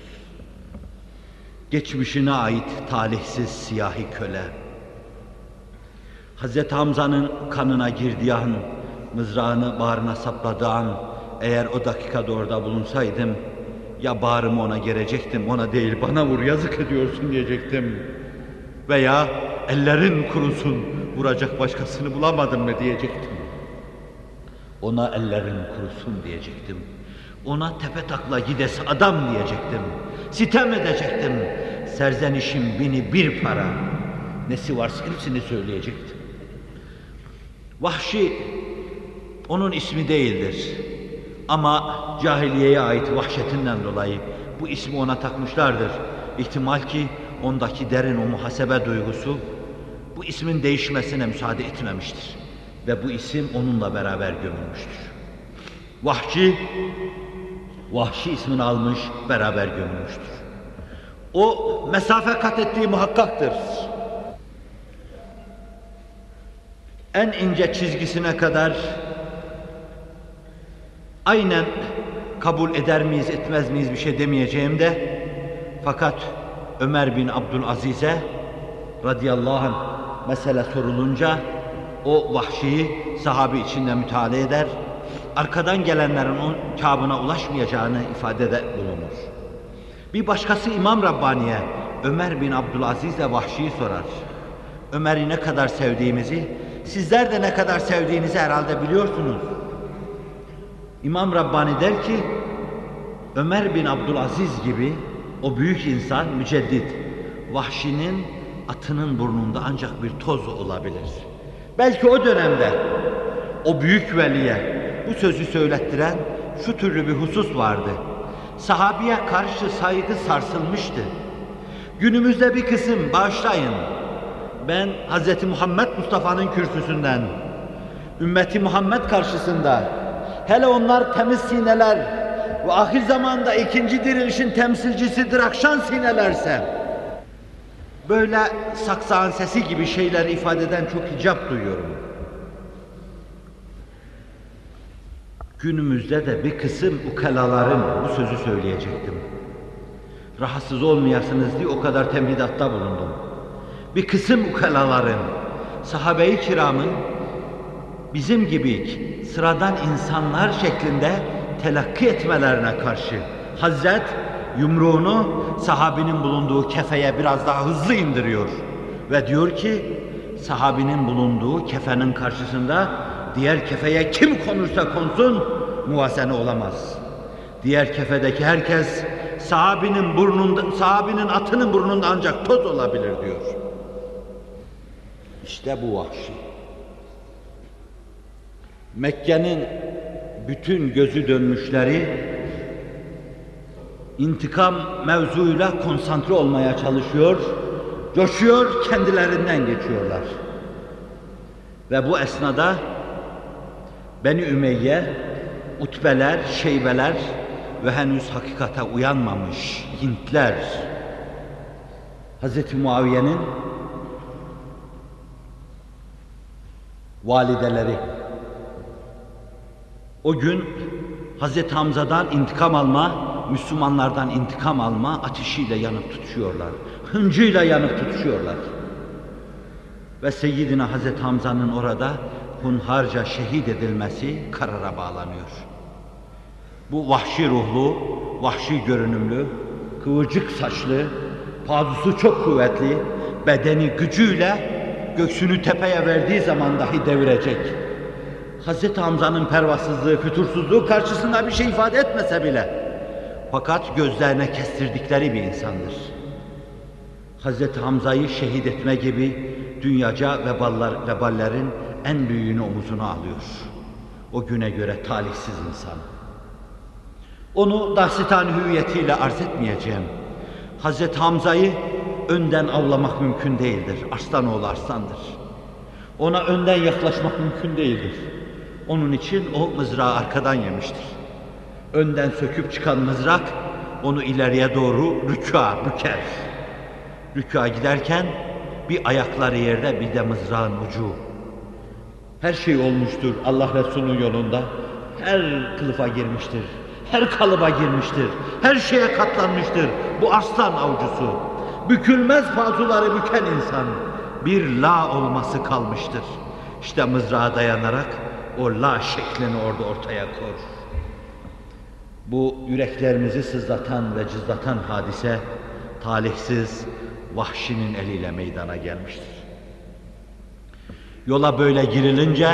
Geçmişine ait talihsiz siyahi köle, Hz. Hamza'nın kanına girdiği an, mızrağını bağrına sapladığı an, eğer o dakikada orada bulunsaydım, ya bağrımı ona gerecektim, ona değil bana vur yazık ediyorsun diyecektim. Veya ellerin kurusun, vuracak başkasını bulamadın mı diyecektim. Ona ellerin kurusun diyecektim. Ona tepe takla gidesi adam diyecektim. Sitem edecektim. Serzenişim bini bir para. Nesi varsa hepsini söyleyecektim. Vahşi onun ismi değildir. Ama cahiliyeye ait vahşetinden dolayı bu ismi ona takmışlardır. İhtimal ki ondaki derin o muhasebe duygusu bu ismin değişmesine müsaade etmemiştir. Ve bu isim onunla beraber gömülmüştür. Vahşi, Vahşi ismini almış, beraber gömülmüştür. O mesafe kat ettiği muhakkaktır. En ince çizgisine kadar aynen kabul eder miyiz, etmez miyiz bir şey demeyeceğim de fakat Ömer bin Abdülaziz'e radıyallahu anh mesele sorulunca o vahşiyi sahabi içinde müteala eder. Arkadan gelenlerin o kabına ulaşmayacağını ifadede bulunur. Bir başkası İmam Rabbani'ye Ömer bin Abdülaziz ile vahşiyi sorar. Ömer'i ne kadar sevdiğimizi, sizler de ne kadar sevdiğinizi herhalde biliyorsunuz. İmam Rabbani der ki, Ömer bin Abdülaziz gibi o büyük insan, müceddit, vahşinin atının burnunda ancak bir toz olabilir. Belki o dönemde o büyük veliye bu sözü söylettiren şu türlü bir husus vardı. Sahabiye karşı saygı sarsılmıştı. Günümüzde bir kısım bağışlayın. Ben Hz. Muhammed Mustafa'nın kürsüsünden, ümmeti Muhammed karşısında, hele onlar temiz sineler ve ahir zamanda ikinci dirilişin temsilcisidir akşam sinelerse, böyle saksağın sesi gibi şeyler ifade eden çok icap duyuyorum. Günümüzde de bir kısım ukalaların bu sözü söyleyecektim. Rahatsız olmayasınız diye o kadar temhidatta bulundum. Bir kısım ukalaların, sahabe-i kiramın bizim gibi sıradan insanlar şeklinde telakki etmelerine karşı Hazret yumruğunu sahabinin bulunduğu kefeye biraz daha hızlı indiriyor. Ve diyor ki sahabinin bulunduğu kefenin karşısında diğer kefeye kim konursa konsun muvasene olamaz. Diğer kefedeki herkes sahabinin burnunda, sahabinin atının burnunda ancak toz olabilir diyor. İşte bu vahşi. Mekke'nin bütün gözü dönmüşleri intikam mevzuyla konsantre olmaya çalışıyor, coşuyor, kendilerinden geçiyorlar. Ve bu esnada Beni Ümeyye, Utbeler, Şeybeler ve henüz hakikate uyanmamış Hintler, Hz. Muaviye'nin valideleri, o gün Hz. Hamza'dan intikam alma, Müslümanlardan intikam alma ateşiyle yanıp tutuşuyorlar. Hıncıyla yanıp tutuşuyorlar. Ve Seyyidina Hazreti Hamza'nın orada hunharca şehit edilmesi karara bağlanıyor. Bu vahşi ruhlu, vahşi görünümlü, kıvırcık saçlı, pazusu çok kuvvetli, bedeni gücüyle göksünü tepeye verdiği zaman dahi devirecek. Hazreti Hamza'nın pervasızlığı, fütursuzluğu karşısında bir şey ifade etmese bile fakat gözlerine kestirdikleri bir insandır. Hazreti Hamza'yı şehit etme gibi dünyaca veballar, veballerin en büyüğünü omuzuna alıyor. O güne göre talihsiz insan. Onu dastani hüviyetiyle arz etmeyeceğim. Hazreti Hamza'yı önden avlamak mümkün değildir. Arslanoğlu arslandır. Ona önden yaklaşmak mümkün değildir. Onun için o mızrağı arkadan yemiştir. Önden söküp çıkan mızrak onu ileriye doğru rükûa büker. Rükûa giderken bir ayakları yerde bir de mızrağın ucu. Her şey olmuştur Allah Resulü'nün yolunda. Her kılıfa girmiştir. Her kalıba girmiştir. Her şeye katlanmıştır. Bu aslan avcısı. Bükülmez pazuları büken insan. Bir la olması kalmıştır. İşte mızrağa dayanarak o la şeklini orada ortaya koy. Bu yüreklerimizi sızlatan ve cızlatan hadise talihsiz vahşinin eliyle meydana gelmiştir. Yola böyle girilince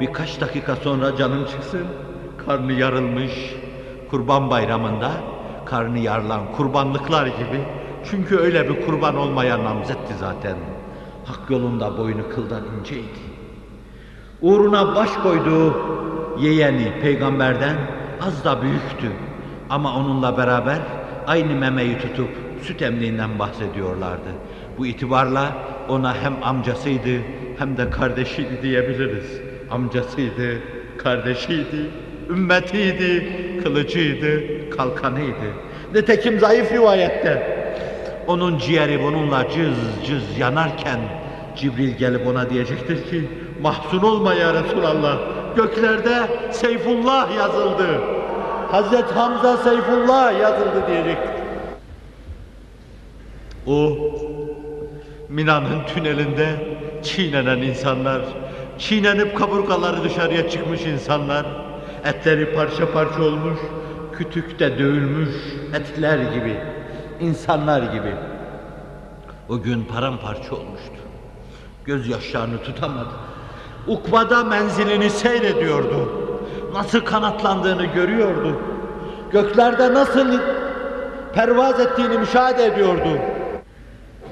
birkaç dakika sonra canım çıksın, karnı yarılmış, kurban bayramında karnı yarılan kurbanlıklar gibi. Çünkü öyle bir kurban olmaya namzetti zaten. Hak yolunda boynu kıldan inceydi. Uğruna baş koyduğu yeğeni peygamberden az da büyüktü. Ama onunla beraber aynı memeyi tutup süt emniğinden bahsediyorlardı. Bu itibarla ona hem amcasıydı hem de kardeşiydi diyebiliriz. Amcasıydı, kardeşiydi, ümmetiydi, kılıcıydı, kalkanıydı. Nitekim zayıf rivayette onun ciğeri bununla cız cız yanarken Cibril gelip ona diyecektir ki mahzun olma ya Resulallah göklerde Seyfullah yazıldı. Hazreti Hamza Seyfullah yazıldı diyecektir. O Mina'nın tünelinde çiğnenen insanlar, çiğnenip kaburgaları dışarıya çıkmış insanlar, etleri parça parça olmuş, kütükte dövülmüş etler gibi, insanlar gibi. O gün paramparça olmuştu. Gözyaşlarını tutamadı. Ukbada menzilini seyrediyordu. Nasıl kanatlandığını görüyordu. Göklerde nasıl pervaz ettiğini müşahede ediyordu.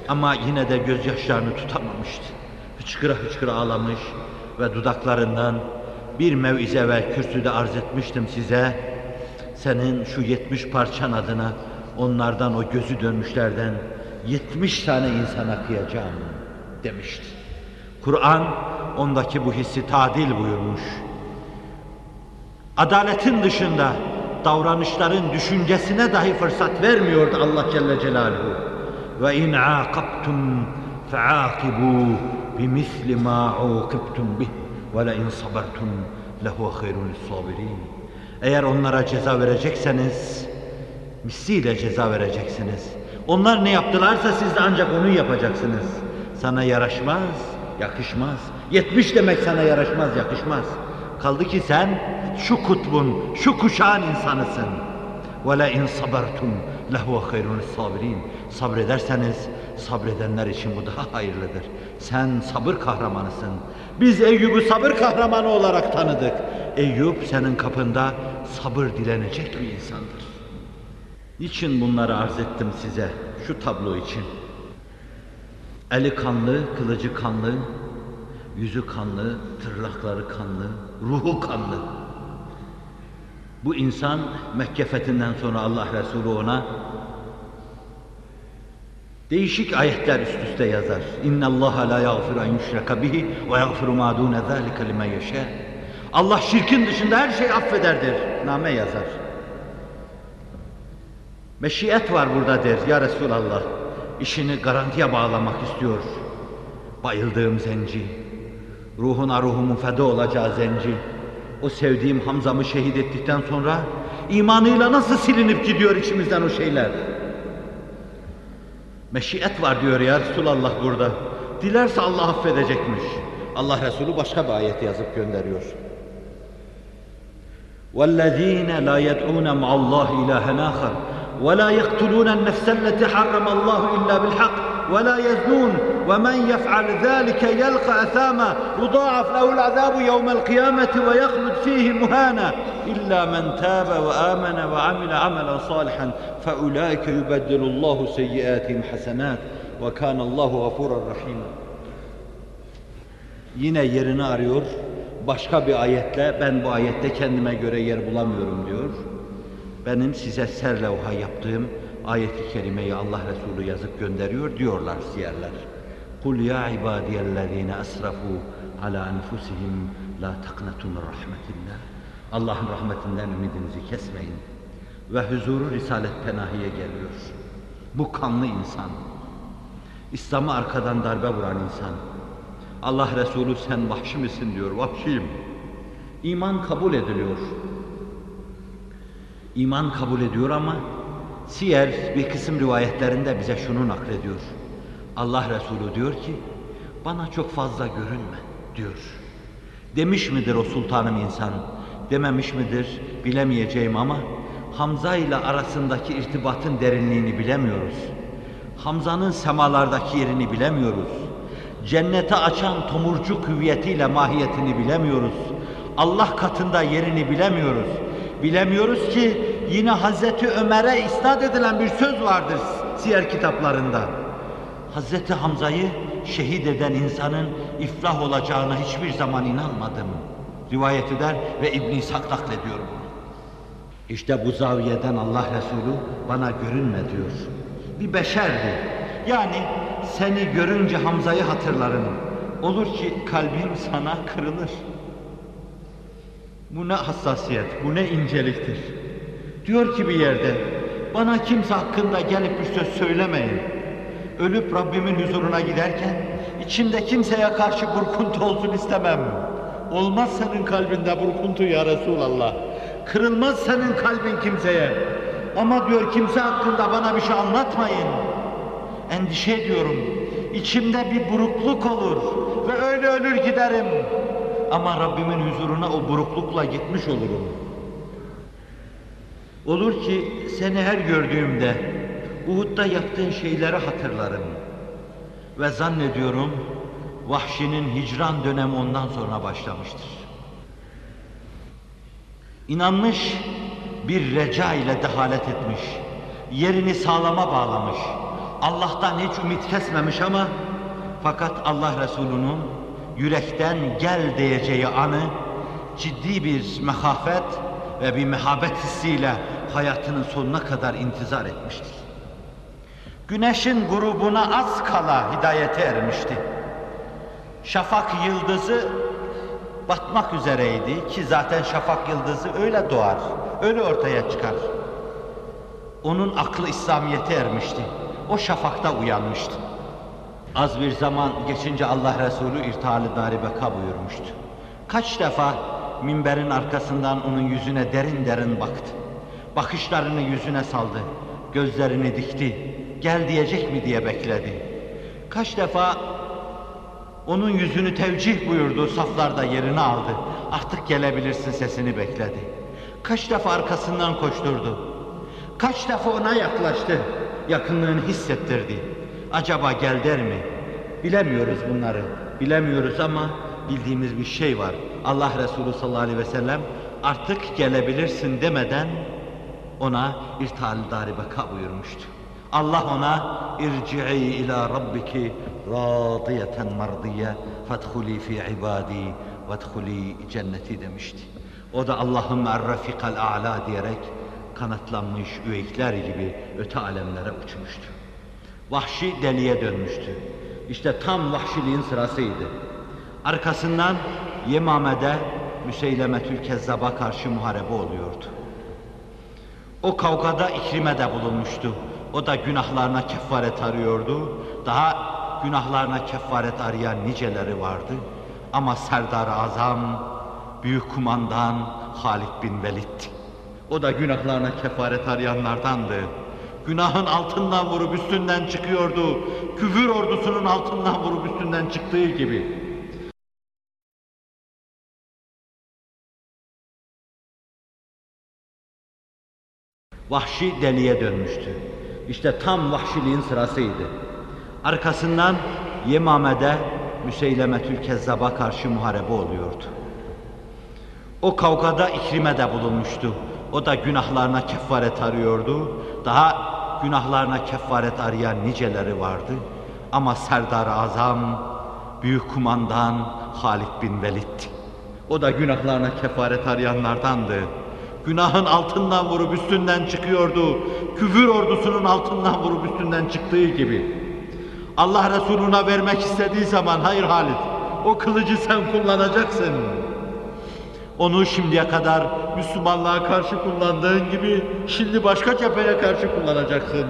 Ama yine de gözyaşlarını tutamamıştı. Hıçkıra hıçkıra ağlamış ve dudaklarından bir mevize ve kürsüde arz etmiştim size. Senin şu yetmiş parçan adına onlardan o gözü dönmüşlerden yetmiş tane insana kıyacağım demişti. Kur'an ondaki bu hissi tadil buyurmuş. Adaletin dışında davranışların düşüncesine dahi fırsat vermiyordu Allah Celle Celaluhu. Ve in aqabtum fa'aqibu bimisli ma uqibtum bih ve la in sabartum lehu hayrun sabirin. Eğer onlara ceza verecekseniz misliyle ceza vereceksiniz. Onlar ne yaptılarsa siz de ancak onu yapacaksınız. Sana yaraşmaz, yakışmaz. Yetmiş demek sana yaraşmaz, yakışmaz. Kaldı ki sen şu kutbun, şu kuşağın insanısın. وَلَا اِنْ صَبَرْتُمْ لَهُوَ خَيْرٌ الصَّابِرِينَ Sabrederseniz sabredenler için bu daha hayırlıdır. Sen sabır kahramanısın. Biz Eyyub'u sabır kahramanı olarak tanıdık. Eyyub senin kapında sabır dilenecek bir insandır. Niçin bunları arz ettim size şu tablo için? Eli kanlı, kılıcı kanlı, yüzü kanlı, tırnakları kanlı, ruhu kanlı. Bu insan Mekke fethinden sonra Allah Resulü ona değişik ayetler üst üste yazar. İnna Allah la yaghfiru en yushraka bihi ve yaghfiru ma dun zalika limen yasha. Allah şirkin dışında her şeyi affeder der. Name yazar. Meşiyet var burada der ya Resulallah İşini garantiye bağlamak istiyor. Bayıldığım zenci, ruhuna ruhumun feda olacağı zenci, o sevdiğim Hamza'mı şehit ettikten sonra imanıyla nasıl silinip gidiyor içimizden o şeyler? Meşiyet var diyor ya Resulallah burada. Dilerse Allah affedecekmiş. Allah Resulü başka bir ayet yazıp gönderiyor. وَالَّذ۪ينَ لَا يَدْعُونَ مَعَ اللّٰهِ اِلٰهًا آخَرٍ وَلَا يَقْتُلُونَ النَّفْسَ الَّتِي حَرَّمَ اللّٰهُ إِلَّا بِالْحَقِّ ولا يزنون ومن يفعل ذلك يلقى أثاما يضاعف له العذاب يوم القيامة ويخلد فيه مهانا إلا من تاب وآمن وعمل عملا صالحا فأولئك يبدل الله سيئاتهم حسنات وكان الله غفورا رحيما Yine yerini arıyor. Başka bir ayetle ben bu ayette kendime göre yer bulamıyorum diyor. Benim size serlevha yaptığım ayeti kerimeyi Allah Resulü yazıp gönderiyor diyorlar siyerler. Kul ya ibadiyellezine asrafu ala enfusihim la taqnatu min rahmetillah. Allah'ın rahmetinden ümidinizi kesmeyin. Ve huzuru Risalet Penahi'ye geliyor. Bu kanlı insan. İslam'ı arkadan darbe vuran insan. Allah Resulü sen vahşi misin diyor. Vahşiyim. İman kabul ediliyor. İman kabul ediyor ama Siyer bir kısım rivayetlerinde bize şunu naklediyor. Allah Resulü diyor ki, bana çok fazla görünme diyor. Demiş midir o sultanım insan? Dememiş midir bilemeyeceğim ama Hamza ile arasındaki irtibatın derinliğini bilemiyoruz. Hamza'nın semalardaki yerini bilemiyoruz. Cennete açan tomurcuk hüviyetiyle mahiyetini bilemiyoruz. Allah katında yerini bilemiyoruz. Bilemiyoruz ki yine Hazreti Ömer'e isnat edilen bir söz vardır siyer kitaplarında. Hazreti Hamza'yı şehit eden insanın iflah olacağına hiçbir zaman inanmadım. Rivayet eder ve İbn-i İshak naklediyor bunu. İşte bu zaviyeden Allah Resulü bana görünme diyor. Bir beşerdi. Yani seni görünce Hamza'yı hatırlarım. Olur ki kalbim sana kırılır. Bu ne hassasiyet, bu ne inceliktir. Diyor ki bir yerde, bana kimse hakkında gelip bir söz söylemeyin. Ölüp Rabbimin huzuruna giderken, içimde kimseye karşı burkuntu olsun istemem. Olmaz senin kalbinde burkuntu ya Resulallah. Kırılmaz senin kalbin kimseye. Ama diyor kimse hakkında bana bir şey anlatmayın. Endişe ediyorum. İçimde bir burukluk olur ve öyle ölür giderim. Ama Rabbimin huzuruna o buruklukla gitmiş olurum. Olur ki seni her gördüğümde Uhud'da yaptığın şeyleri hatırlarım. Ve zannediyorum vahşinin hicran dönemi ondan sonra başlamıştır. İnanmış bir reca ile dehalet etmiş. Yerini sağlama bağlamış. Allah'tan hiç ümit kesmemiş ama fakat Allah Resulü'nün yürekten gel diyeceği anı ciddi bir mehafet ve bir mehabet hissiyle hayatının sonuna kadar intizar etmiştir. Güneşin grubuna az kala hidayete ermişti. Şafak yıldızı batmak üzereydi ki zaten şafak yıldızı öyle doğar, öyle ortaya çıkar. Onun aklı İslamiyet'e ermişti. O şafakta uyanmıştı. Az bir zaman geçince Allah Resulü irtihalı daribeka buyurmuştu. Kaç defa minberin arkasından onun yüzüne derin derin baktı. Bakışlarını yüzüne saldı. Gözlerini dikti. Gel diyecek mi diye bekledi. Kaç defa onun yüzünü tevcih buyurdu, saflarda yerini aldı. Artık gelebilirsin sesini bekledi. Kaç defa arkasından koşturdu. Kaç defa ona yaklaştı, yakınlığını hissettirdi. Acaba gel der mi? Bilemiyoruz bunları. Bilemiyoruz ama bildiğimiz bir şey var. Allah Resulü sallallahu aleyhi ve sellem artık gelebilirsin demeden ona irtihal daribeka buyurmuştu. Allah ona irci'i ila rabbiki radiyeten mardiye fedhuli fi ibadi vedhuli cenneti demişti. O da Allah'ım er-rafikal a'la diyerek kanatlanmış üveyikler gibi öte alemlere uçmuştu. Vahşi deliye dönmüştü. İşte tam vahşiliğin sırasıydı. Arkasından Yemame'de Müseylemetül Kezzab'a karşı muharebe oluyordu. O kavgada İkrime de bulunmuştu. O da günahlarına kefaret arıyordu. Daha günahlarına kefaret arayan niceleri vardı. Ama Serdar Azam, büyük kumandan Halid bin Velid'ti. O da günahlarına kefaret arayanlardandı. Günahın altından vurup üstünden çıkıyordu. Küfür ordusunun altından vurup üstünden çıktığı gibi. Vahşi deliye dönmüştü. İşte tam vahşiliğin sırasıydı. Arkasından Yemame'de Müseylemetül Kezzab'a karşı muharebe oluyordu. O kavgada İkrime de bulunmuştu. O da günahlarına kefaret arıyordu. Daha günahlarına kefaret arayan niceleri vardı. Ama Serdar Azam, Büyük Kumandan Halid bin Velid. O da günahlarına kefaret arayanlardandı. Günahın altından vurup üstünden çıkıyordu. Küfür ordusunun altından vurup üstünden çıktığı gibi. Allah Resuluna vermek istediği zaman hayır Halid o kılıcı sen kullanacaksın. Onu şimdiye kadar Müslümanlığa karşı kullandığın gibi şimdi başka cepheye karşı kullanacaksın.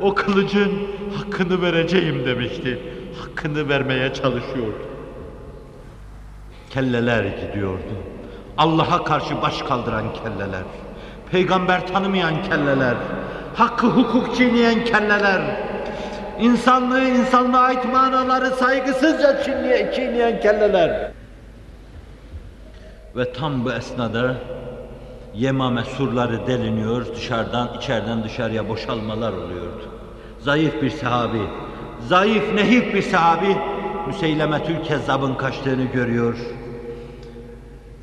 O kılıcın hakkını vereceğim demişti. Hakkını vermeye çalışıyordu. Kelleler gidiyordu. Allah'a karşı baş kaldıran kelleler. Peygamber tanımayan kelleler. Hakkı hukuk çiğneyen kelleler. İnsanlığı, insanlığa ait manaları saygısızca çiğneyen, kelleler. Ve tam bu esnada Yemame surları deliniyor, dışarıdan içeriden dışarıya boşalmalar oluyordu. Zayıf bir sahabi, zayıf nehif bir sahabi Müseylemetül Kezzab'ın kaçtığını görüyor.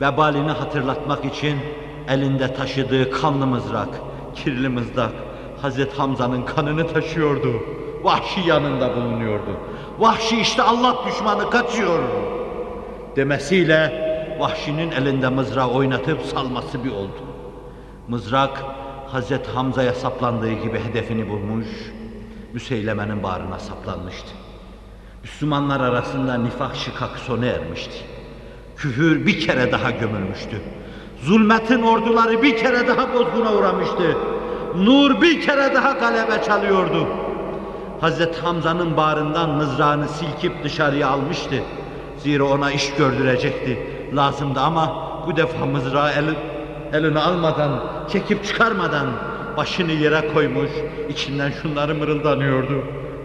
Vebalini hatırlatmak için elinde taşıdığı kanlı mızrak, kirli mızrak Hazreti Hamza'nın kanını taşıyordu. Vahşi yanında bulunuyordu. Vahşi işte Allah düşmanı kaçıyor demesiyle Vahşi'nin elinde mızrağı oynatıp salması bir oldu. Mızrak Hazreti Hamza'ya saplandığı gibi hedefini bulmuş, Müseyleme'nin bağrına saplanmıştı. Müslümanlar arasında nifak şikak sona ermişti. Küfür bir kere daha gömülmüştü. Zulmetin orduları bir kere daha bozguna uğramıştı. Nur bir kere daha galebe çalıyordu. Hazreti Hamza'nın bağrından mızrağını silkip dışarıya almıştı. Zira ona iş gördürecekti. Lazımdı ama bu defa mızrağı eli, eline almadan, çekip çıkarmadan başını yere koymuş, içinden şunları mırıldanıyordu.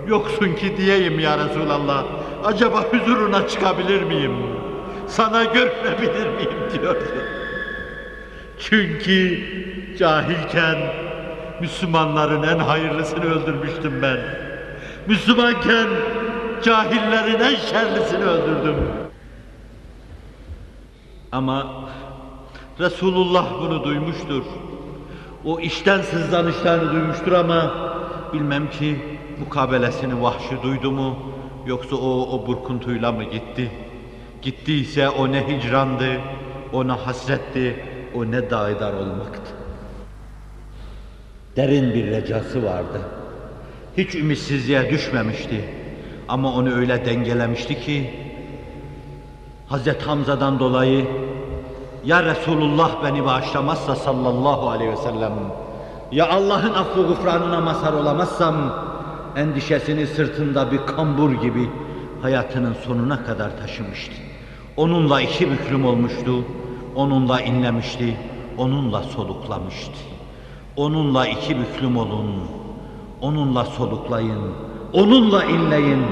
Yoksun ki diyeyim ya Resulallah, acaba huzuruna çıkabilir miyim? Sana görmebilir miyim diyordu. Çünkü cahilken Müslümanların en hayırlısını öldürmüştüm ben. Müslümanken cahillerin en şerlisini öldürdüm. Ama Resulullah bunu duymuştur. O işten sızlanışlarını duymuştur ama bilmem ki mukabelesini vahşi duydu mu yoksa o, o burkuntuyla mı gitti? Gittiyse o ne hicrandı, o ne hasretti, o ne daidar olmaktı. Derin bir recası vardı. Hiç ümitsizliğe düşmemişti. Ama onu öyle dengelemişti ki Hazreti Hamza'dan dolayı ya Resulullah beni bağışlamazsa sallallahu aleyhi ve sellem ya Allah'ın affı gufranına mazhar olamazsam endişesini sırtında bir kambur gibi hayatının sonuna kadar taşımıştı. Onunla iki büklüm olmuştu, onunla inlemişti, onunla soluklamıştı. Onunla iki büklüm olun, onunla soluklayın, onunla inleyin,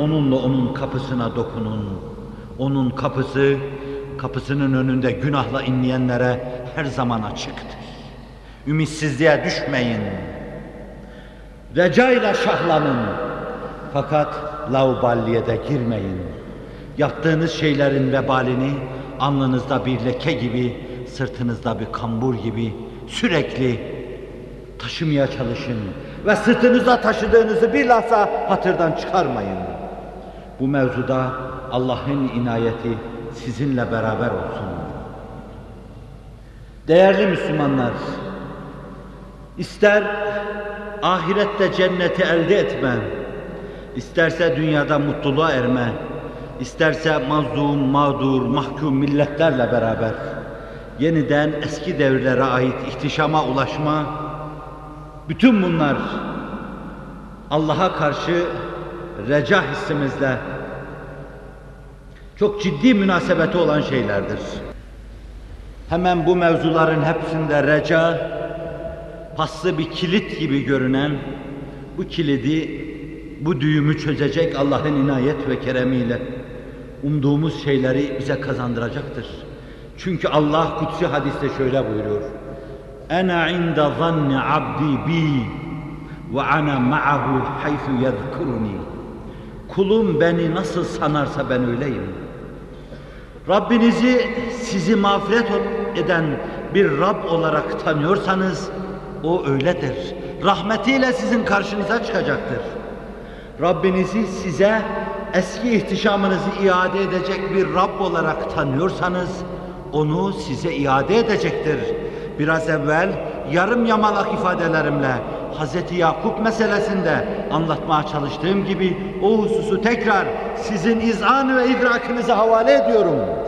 onunla onun kapısına dokunun. Onun kapısı, kapısının önünde günahla inleyenlere her zaman açıktır. Ümitsizliğe düşmeyin. Recayla şahlanın. Fakat lauballiye de girmeyin. Yaptığınız şeylerin vebalini alnınızda bir leke gibi, sırtınızda bir kambur gibi sürekli taşımaya çalışın. Ve sırtınızda taşıdığınızı bir lahza hatırdan çıkarmayın. Bu mevzuda Allah'ın inayeti sizinle beraber olsun. Değerli Müslümanlar, ister ahirette cenneti elde etme, isterse dünyada mutluluğa erme, isterse mazlum, mağdur, mahkum milletlerle beraber yeniden eski devirlere ait ihtişama ulaşma, bütün bunlar Allah'a karşı reca hissimizle çok ciddi münasebeti olan şeylerdir. Hemen bu mevzuların hepsinde reca paslı bir kilit gibi görünen bu kilidi, bu düğümü çözecek Allah'ın inayet ve keremiyle umduğumuz şeyleri bize kazandıracaktır. Çünkü Allah kutsi hadiste şöyle buyuruyor. Ena inde zanni abdi bi ve ana ma'ahu haythu yezkuruni. Kulum beni nasıl sanarsa ben öyleyim. Rabbinizi sizi mağfiret eden bir Rab olarak tanıyorsanız o öyledir. Rahmetiyle sizin karşınıza çıkacaktır. Rabbinizi size eski ihtişamınızı iade edecek bir Rab olarak tanıyorsanız onu size iade edecektir. Biraz evvel yarım yamalak ifadelerimle Hz. Yakup meselesinde anlatmaya çalıştığım gibi o hususu tekrar sizin izan ve idrakinize havale ediyorum.